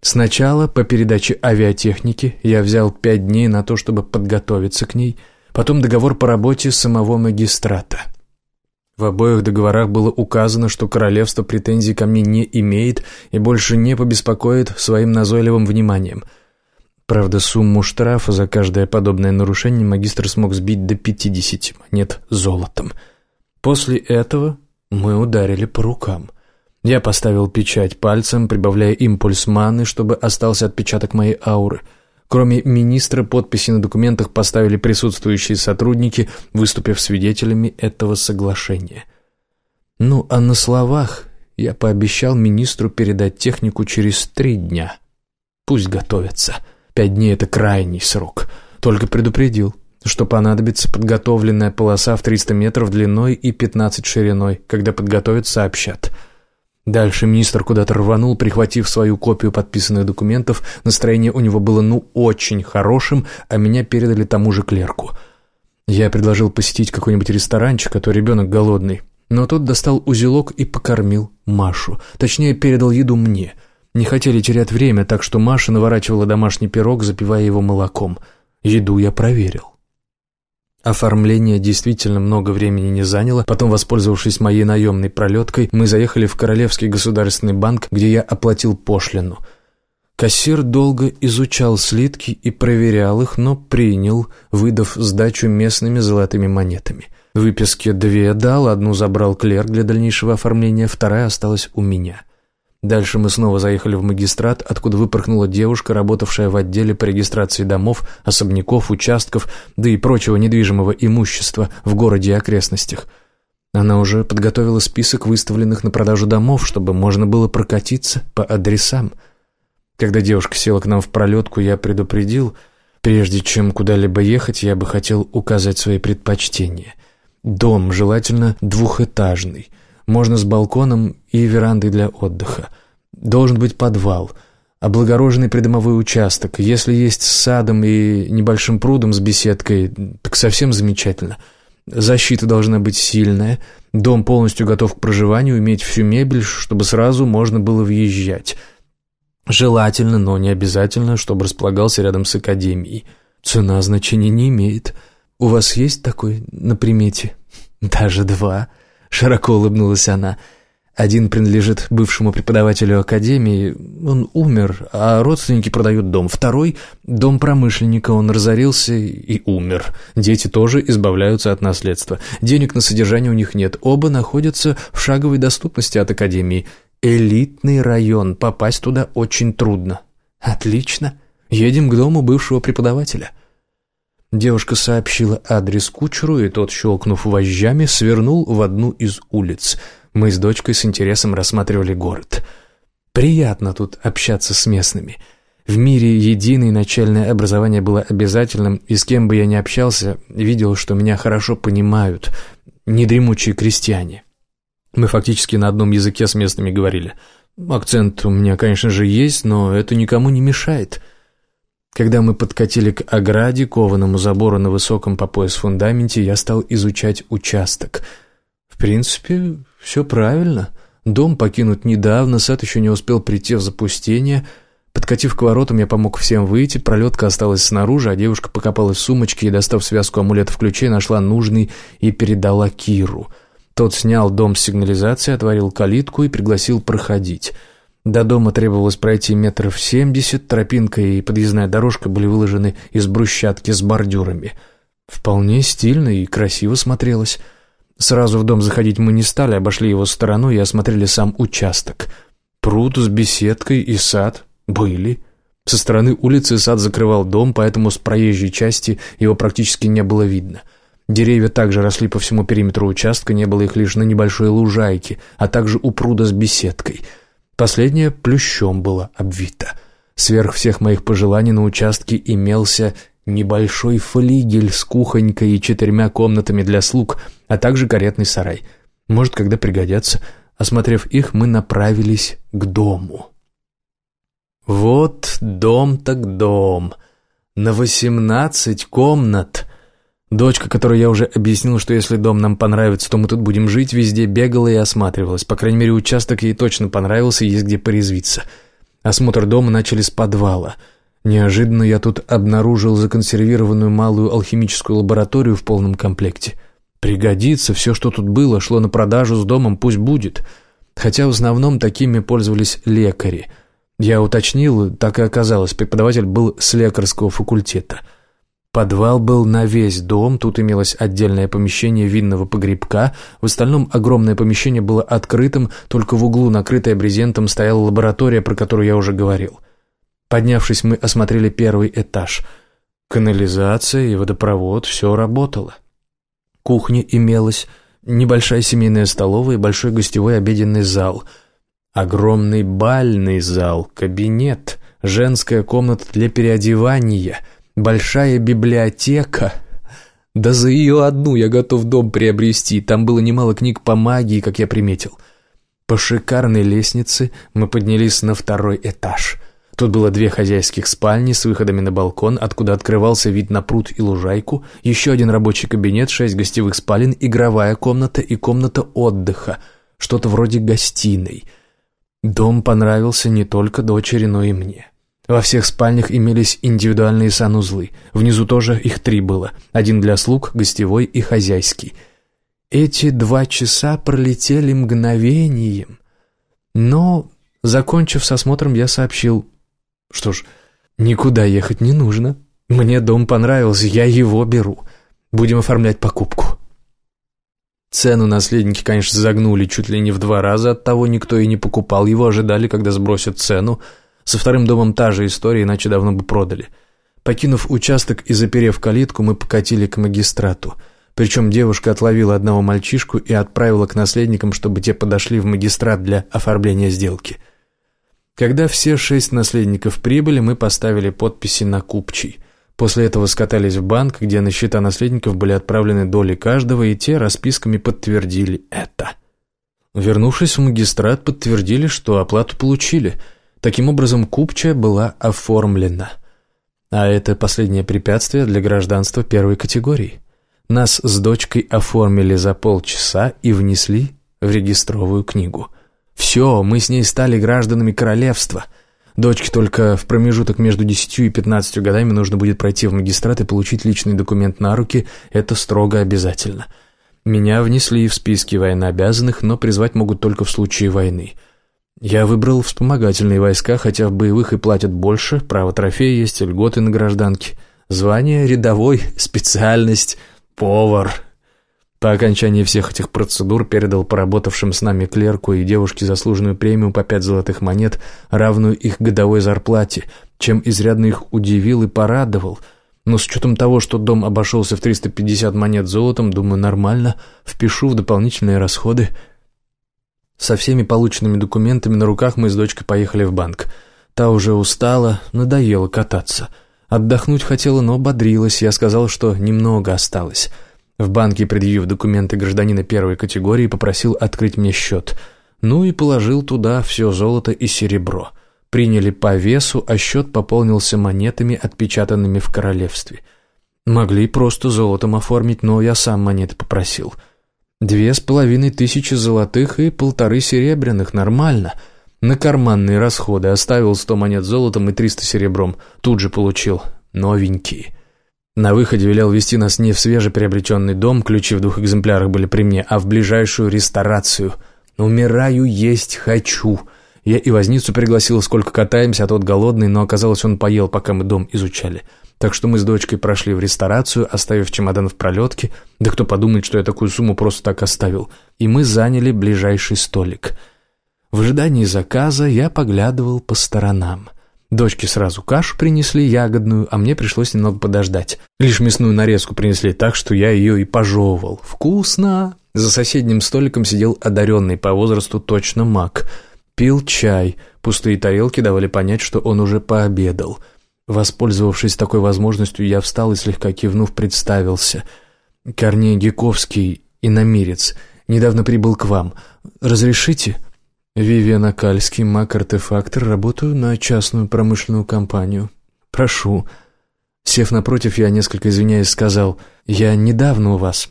Сначала по передаче авиатехники я взял пять дней на то, чтобы подготовиться к ней, потом договор по работе самого магистрата. В обоих договорах было указано, что королевство претензий ко мне не имеет и больше не побеспокоит своим назойливым вниманием. Правда, сумму штрафа за каждое подобное нарушение магистр смог сбить до 50 монет золотом. После этого мы ударили по рукам. Я поставил печать пальцем, прибавляя импульс маны, чтобы остался отпечаток моей ауры. Кроме министра, подписи на документах поставили присутствующие сотрудники, выступив свидетелями этого соглашения. Ну, а на словах я пообещал министру передать технику через три дня. Пусть готовятся. Пять дней — это крайний срок. Только предупредил, что понадобится подготовленная полоса в 300 метров длиной и 15 шириной. Когда подготовят, сообщат. — Дальше министр куда-то рванул, прихватив свою копию подписанных документов. Настроение у него было ну очень хорошим, а меня передали тому же клерку. Я предложил посетить какой-нибудь ресторанчик, а то ребенок голодный. Но тот достал узелок и покормил Машу. Точнее, передал еду мне. Не хотели терять время, так что Маша наворачивала домашний пирог, запивая его молоком. Еду я проверил. Оформление действительно много времени не заняло. Потом, воспользовавшись моей наемной пролеткой, мы заехали в Королевский государственный банк, где я оплатил пошлину. Кассир долго изучал слитки и проверял их, но принял, выдав сдачу местными золотыми монетами. Выписки две дал, одну забрал клерк для дальнейшего оформления, вторая осталась у меня – Дальше мы снова заехали в магистрат, откуда выпорхнула девушка, работавшая в отделе по регистрации домов, особняков, участков, да и прочего недвижимого имущества в городе и окрестностях. Она уже подготовила список выставленных на продажу домов, чтобы можно было прокатиться по адресам. Когда девушка села к нам в пролетку, я предупредил, прежде чем куда-либо ехать, я бы хотел указать свои предпочтения. Дом, желательно двухэтажный – можно с балконом и верандой для отдыха. Должен быть подвал, облагороженный придомовой участок. Если есть с садом и небольшим прудом с беседкой, так совсем замечательно. Защита должна быть сильная, дом полностью готов к проживанию, иметь всю мебель, чтобы сразу можно было въезжать. Желательно, но не обязательно, чтобы располагался рядом с академией. Цена значения не имеет. У вас есть такой на примете? Даже два. Широко улыбнулась она. Один принадлежит бывшему преподавателю академии, он умер, а родственники продают дом. Второй – дом промышленника, он разорился и умер. Дети тоже избавляются от наследства. Денег на содержание у них нет, оба находятся в шаговой доступности от академии. Элитный район, попасть туда очень трудно. Отлично, едем к дому бывшего преподавателя. Девушка сообщила адрес кучеру, и тот, щелкнув вожжами, свернул в одну из улиц – мы с дочкой с интересом рассматривали город. Приятно тут общаться с местными. В мире единое начальное образование было обязательным, и с кем бы я ни общался, видел, что меня хорошо понимают, недремучие крестьяне. Мы фактически на одном языке с местными говорили. Акцент у меня, конечно же, есть, но это никому не мешает. Когда мы подкатили к ограде, кованому забору на высоком по пояс фундаменте, я стал изучать участок. В принципе, «Все правильно. Дом покинут недавно, сад еще не успел прийти в запустение. Подкатив к воротам, я помог всем выйти, пролетка осталась снаружи, а девушка покопалась в сумочке и, достав связку амулетов ключей, нашла нужный и передала Киру. Тот снял дом с сигнализации, отворил калитку и пригласил проходить». До дома требовалось пройти метров семьдесят, тропинка и подъездная дорожка были выложены из брусчатки с бордюрами. Вполне стильно и красиво смотрелось. Сразу в дом заходить мы не стали, обошли его стороной и осмотрели сам участок. Пруд с беседкой и сад были. Со стороны улицы сад закрывал дом, поэтому с проезжей части его практически не было видно. Деревья также росли по всему периметру участка, не было их лишь на небольшой лужайке, а также у пруда с беседкой. Последняя плющом была обвита. Сверх всех моих пожеланий на участке имелся небольшой флигель с кухонькой и четырьмя комнатами для слуг, а также каретный сарай. Может, когда пригодятся. Осмотрев их, мы направились к дому. Вот дом так дом. На восемнадцать комнат. Дочка, которой я уже объяснил, что если дом нам понравится, то мы тут будем жить, везде бегала и осматривалась. По крайней мере, участок ей точно понравился, есть где порезвиться. Осмотр дома начали с подвала — Неожиданно я тут обнаружил законсервированную малую алхимическую лабораторию в полном комплекте. Пригодится, все, что тут было, шло на продажу с домом, пусть будет. Хотя в основном такими пользовались лекари. Я уточнил, так и оказалось, преподаватель был с лекарского факультета. Подвал был на весь дом, тут имелось отдельное помещение винного погребка, в остальном огромное помещение было открытым, только в углу, накрытое брезентом, стояла лаборатория, про которую я уже говорил. Поднявшись, мы осмотрели первый этаж. Канализация и водопровод, все работало. Кухня имелась, небольшая семейная столовая и большой гостевой обеденный зал. Огромный бальный зал, кабинет, женская комната для переодевания, большая библиотека. Да за ее одну я готов дом приобрести, там было немало книг по магии, как я приметил. По шикарной лестнице мы поднялись на второй этаж — Тут было две хозяйских спальни с выходами на балкон, откуда открывался вид на пруд и лужайку, еще один рабочий кабинет, шесть гостевых спален, игровая комната и комната отдыха, что-то вроде гостиной. Дом понравился не только дочери, но и мне. Во всех спальнях имелись индивидуальные санузлы. Внизу тоже их три было. Один для слуг, гостевой и хозяйский. Эти два часа пролетели мгновением. Но, закончив с осмотром, я сообщил что ж, никуда ехать не нужно. Мне дом понравился, я его беру. Будем оформлять покупку. Цену наследники, конечно, загнули чуть ли не в два раза, оттого никто и не покупал его, ожидали, когда сбросят цену. Со вторым домом та же история, иначе давно бы продали. Покинув участок и заперев калитку, мы покатили к магистрату. Причем девушка отловила одного мальчишку и отправила к наследникам, чтобы те подошли в магистрат для оформления сделки. Когда все шесть наследников прибыли, мы поставили подписи на купчий. После этого скатались в банк, где на счета наследников были отправлены доли каждого, и те расписками подтвердили это. Вернувшись в магистрат, подтвердили, что оплату получили. Таким образом, купчая была оформлена. А это последнее препятствие для гражданства первой категории. Нас с дочкой оформили за полчаса и внесли в регистровую книгу – все, мы с ней стали гражданами королевства. Дочке только в промежуток между десятью и пятнадцатью годами нужно будет пройти в магистрат и получить личный документ на руки. Это строго обязательно. Меня внесли в списки военнообязанных, но призвать могут только в случае войны. Я выбрал вспомогательные войска, хотя в боевых и платят больше, право трофея есть, льготы на гражданке. Звание рядовой, специальность повар. По окончании всех этих процедур передал поработавшим с нами клерку и девушке заслуженную премию по пять золотых монет, равную их годовой зарплате, чем изрядно их удивил и порадовал. Но с учетом того, что дом обошелся в 350 монет золотом, думаю, нормально, впишу в дополнительные расходы. Со всеми полученными документами на руках мы с дочкой поехали в банк. Та уже устала, надоело кататься. Отдохнуть хотела, но бодрилась. Я сказал, что немного осталось. В банке, предъявив документы гражданина первой категории, попросил открыть мне счет. Ну и положил туда все золото и серебро. Приняли по весу, а счет пополнился монетами, отпечатанными в королевстве. Могли просто золотом оформить, но я сам монеты попросил. Две с половиной тысячи золотых и полторы серебряных, нормально. На карманные расходы оставил сто монет золотом и триста серебром. Тут же получил новенькие. На выходе велел вести нас не в свежеприобретенный дом, ключи в двух экземплярах были при мне, а в ближайшую ресторацию. Умираю, есть хочу. Я и возницу пригласил, сколько катаемся, а тот голодный, но оказалось, он поел, пока мы дом изучали. Так что мы с дочкой прошли в ресторацию, оставив чемодан в пролетке. Да кто подумает, что я такую сумму просто так оставил. И мы заняли ближайший столик. В ожидании заказа я поглядывал по сторонам. Дочке сразу кашу принесли, ягодную, а мне пришлось немного подождать. Лишь мясную нарезку принесли так, что я ее и пожевывал. Вкусно! За соседним столиком сидел одаренный по возрасту точно маг. Пил чай. Пустые тарелки давали понять, что он уже пообедал. Воспользовавшись такой возможностью, я встал и, слегка кивнув, представился. «Корней Гиковский, иномирец, недавно прибыл к вам. Разрешите?» Вивиан Акальский, маг-артефактор, работаю на частную промышленную компанию. Прошу. Сев напротив, я несколько извиняясь сказал, я недавно у вас,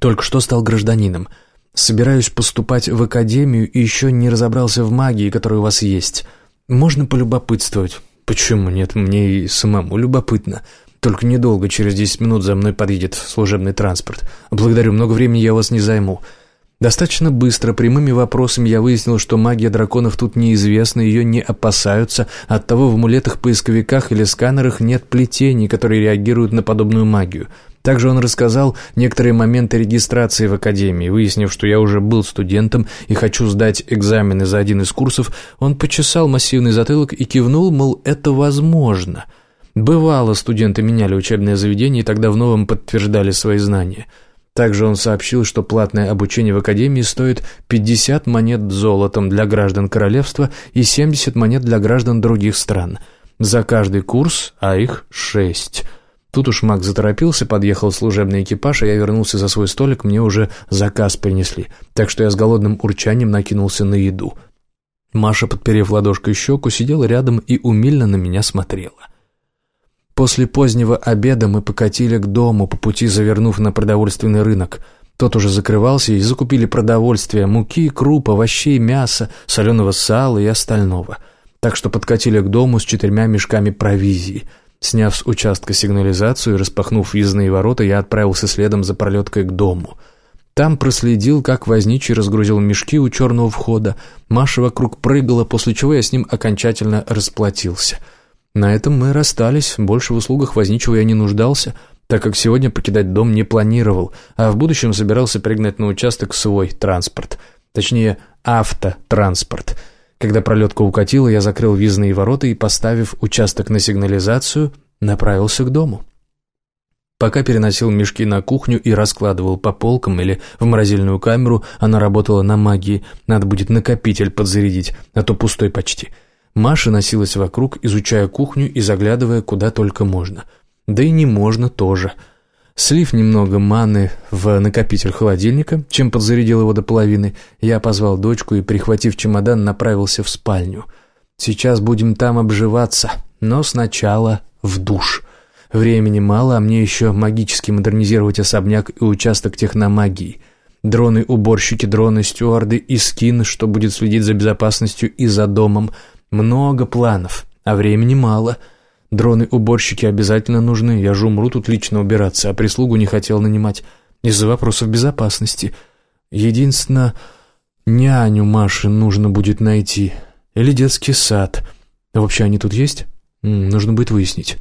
только что стал гражданином. Собираюсь поступать в академию и еще не разобрался в магии, которая у вас есть. Можно полюбопытствовать? Почему нет? Мне и самому любопытно. Только недолго, через десять минут за мной подъедет служебный транспорт. Благодарю, много времени я вас не займу. Достаточно быстро, прямыми вопросами я выяснил, что магия драконов тут неизвестна, ее не опасаются, оттого в амулетах-поисковиках или сканерах нет плетений, которые реагируют на подобную магию. Также он рассказал некоторые моменты регистрации в академии. Выяснив, что я уже был студентом и хочу сдать экзамены за один из курсов, он почесал массивный затылок и кивнул, мол, это возможно. Бывало, студенты меняли учебное заведение и тогда в новом подтверждали свои знания – также он сообщил, что платное обучение в академии стоит 50 монет золотом для граждан королевства и 70 монет для граждан других стран. За каждый курс, а их шесть. Тут уж маг заторопился, подъехал служебный экипаж, а я вернулся за свой столик, мне уже заказ принесли, так что я с голодным урчанием накинулся на еду. Маша, подперев ладошкой щеку, сидела рядом и умильно на меня смотрела. После позднего обеда мы покатили к дому, по пути завернув на продовольственный рынок. Тот уже закрывался, и закупили продовольствие, муки, круп, овощей, мяса, соленого сала и остального. Так что подкатили к дому с четырьмя мешками провизии. Сняв с участка сигнализацию и распахнув въездные ворота, я отправился следом за пролеткой к дому. Там проследил, как возничий разгрузил мешки у черного входа. Маша вокруг прыгала, после чего я с ним окончательно расплатился — на этом мы расстались, больше в услугах возничего я не нуждался, так как сегодня покидать дом не планировал, а в будущем собирался пригнать на участок свой транспорт. Точнее, автотранспорт. Когда пролетка укатила, я закрыл визные ворота и, поставив участок на сигнализацию, направился к дому. Пока переносил мешки на кухню и раскладывал по полкам или в морозильную камеру, она работала на магии, надо будет накопитель подзарядить, а то пустой почти – Маша носилась вокруг, изучая кухню и заглядывая куда только можно. Да и не можно тоже. Слив немного маны в накопитель холодильника, чем подзарядил его до половины, я позвал дочку и, прихватив чемодан, направился в спальню. Сейчас будем там обживаться, но сначала в душ. Времени мало, а мне еще магически модернизировать особняк и участок техномагии. Дроны-уборщики, дроны-стюарды и скин, что будет следить за безопасностью и за домом – много планов, а времени мало. Дроны-уборщики обязательно нужны, я же умру тут лично убираться, а прислугу не хотел нанимать. из-за вопросов безопасности. Единственное, няню Маши нужно будет найти. Или детский сад. Вообще они тут есть? Нужно будет выяснить.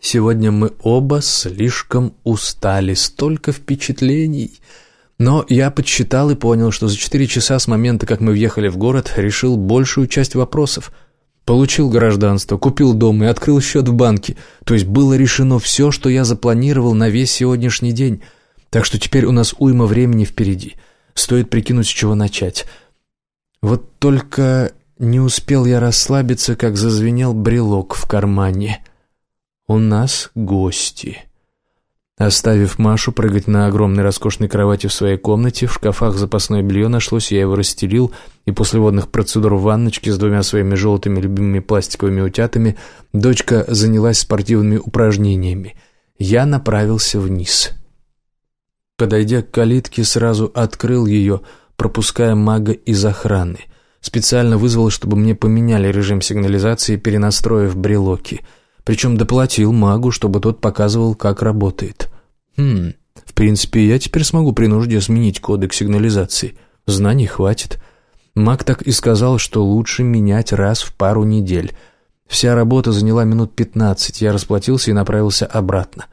Сегодня мы оба слишком устали, столько впечатлений. Но я подсчитал и понял, что за четыре часа с момента, как мы въехали в город, решил большую часть вопросов. Получил гражданство, купил дом и открыл счет в банке. То есть было решено все, что я запланировал на весь сегодняшний день. Так что теперь у нас уйма времени впереди. Стоит прикинуть, с чего начать. Вот только не успел я расслабиться, как зазвенел брелок в кармане. «У нас гости». Оставив Машу прыгать на огромной роскошной кровати в своей комнате, в шкафах запасное белье нашлось, я его расстелил, и после водных процедур в ванночке с двумя своими желтыми любимыми пластиковыми утятами дочка занялась спортивными упражнениями. Я направился вниз. Подойдя к калитке, сразу открыл ее, пропуская мага из охраны. Специально вызвал, чтобы мне поменяли режим сигнализации, перенастроив брелоки — причем доплатил магу, чтобы тот показывал, как работает. Хм, в принципе, я теперь смогу при нужде сменить кодек сигнализации. Знаний хватит. Маг так и сказал, что лучше менять раз в пару недель. Вся работа заняла минут пятнадцать, я расплатился и направился обратно.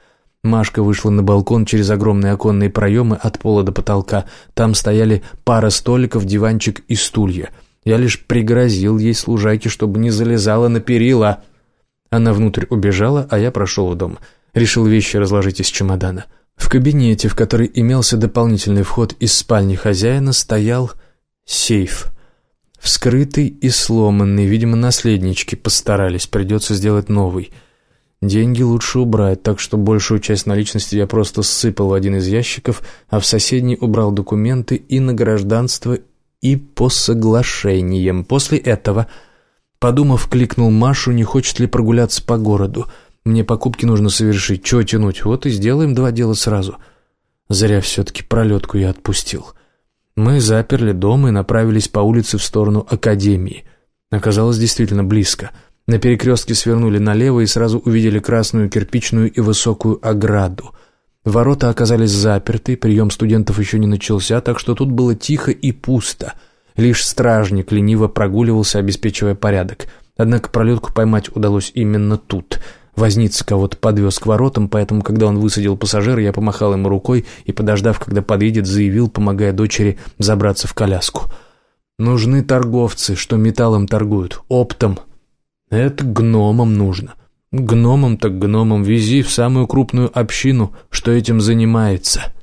Машка вышла на балкон через огромные оконные проемы от пола до потолка. Там стояли пара столиков, диванчик и стулья. Я лишь пригрозил ей служайке, чтобы не залезала на перила. Она внутрь убежала, а я прошел в дом. Решил вещи разложить из чемодана. В кабинете, в который имелся дополнительный вход из спальни хозяина, стоял сейф. Вскрытый и сломанный, видимо, наследнички постарались, придется сделать новый. Деньги лучше убрать, так что большую часть наличности я просто ссыпал в один из ящиков, а в соседний убрал документы и на гражданство, и по соглашениям. После этого Подумав, кликнул Машу, не хочет ли прогуляться по городу. Мне покупки нужно совершить, чего тянуть, вот и сделаем два дела сразу. Зря все-таки пролетку я отпустил. Мы заперли дом и направились по улице в сторону Академии. Оказалось действительно близко. На перекрестке свернули налево и сразу увидели красную кирпичную и высокую ограду. Ворота оказались заперты, прием студентов еще не начался, так что тут было тихо и пусто — Лишь стражник лениво прогуливался, обеспечивая порядок. Однако пролетку поймать удалось именно тут. Возница кого-то подвез к воротам, поэтому, когда он высадил пассажира, я помахал ему рукой и, подождав, когда подъедет, заявил, помогая дочери забраться в коляску. «Нужны торговцы, что металлом торгуют, оптом. Это гномам нужно. Гномам так гномам вези в самую крупную общину, что этим занимается».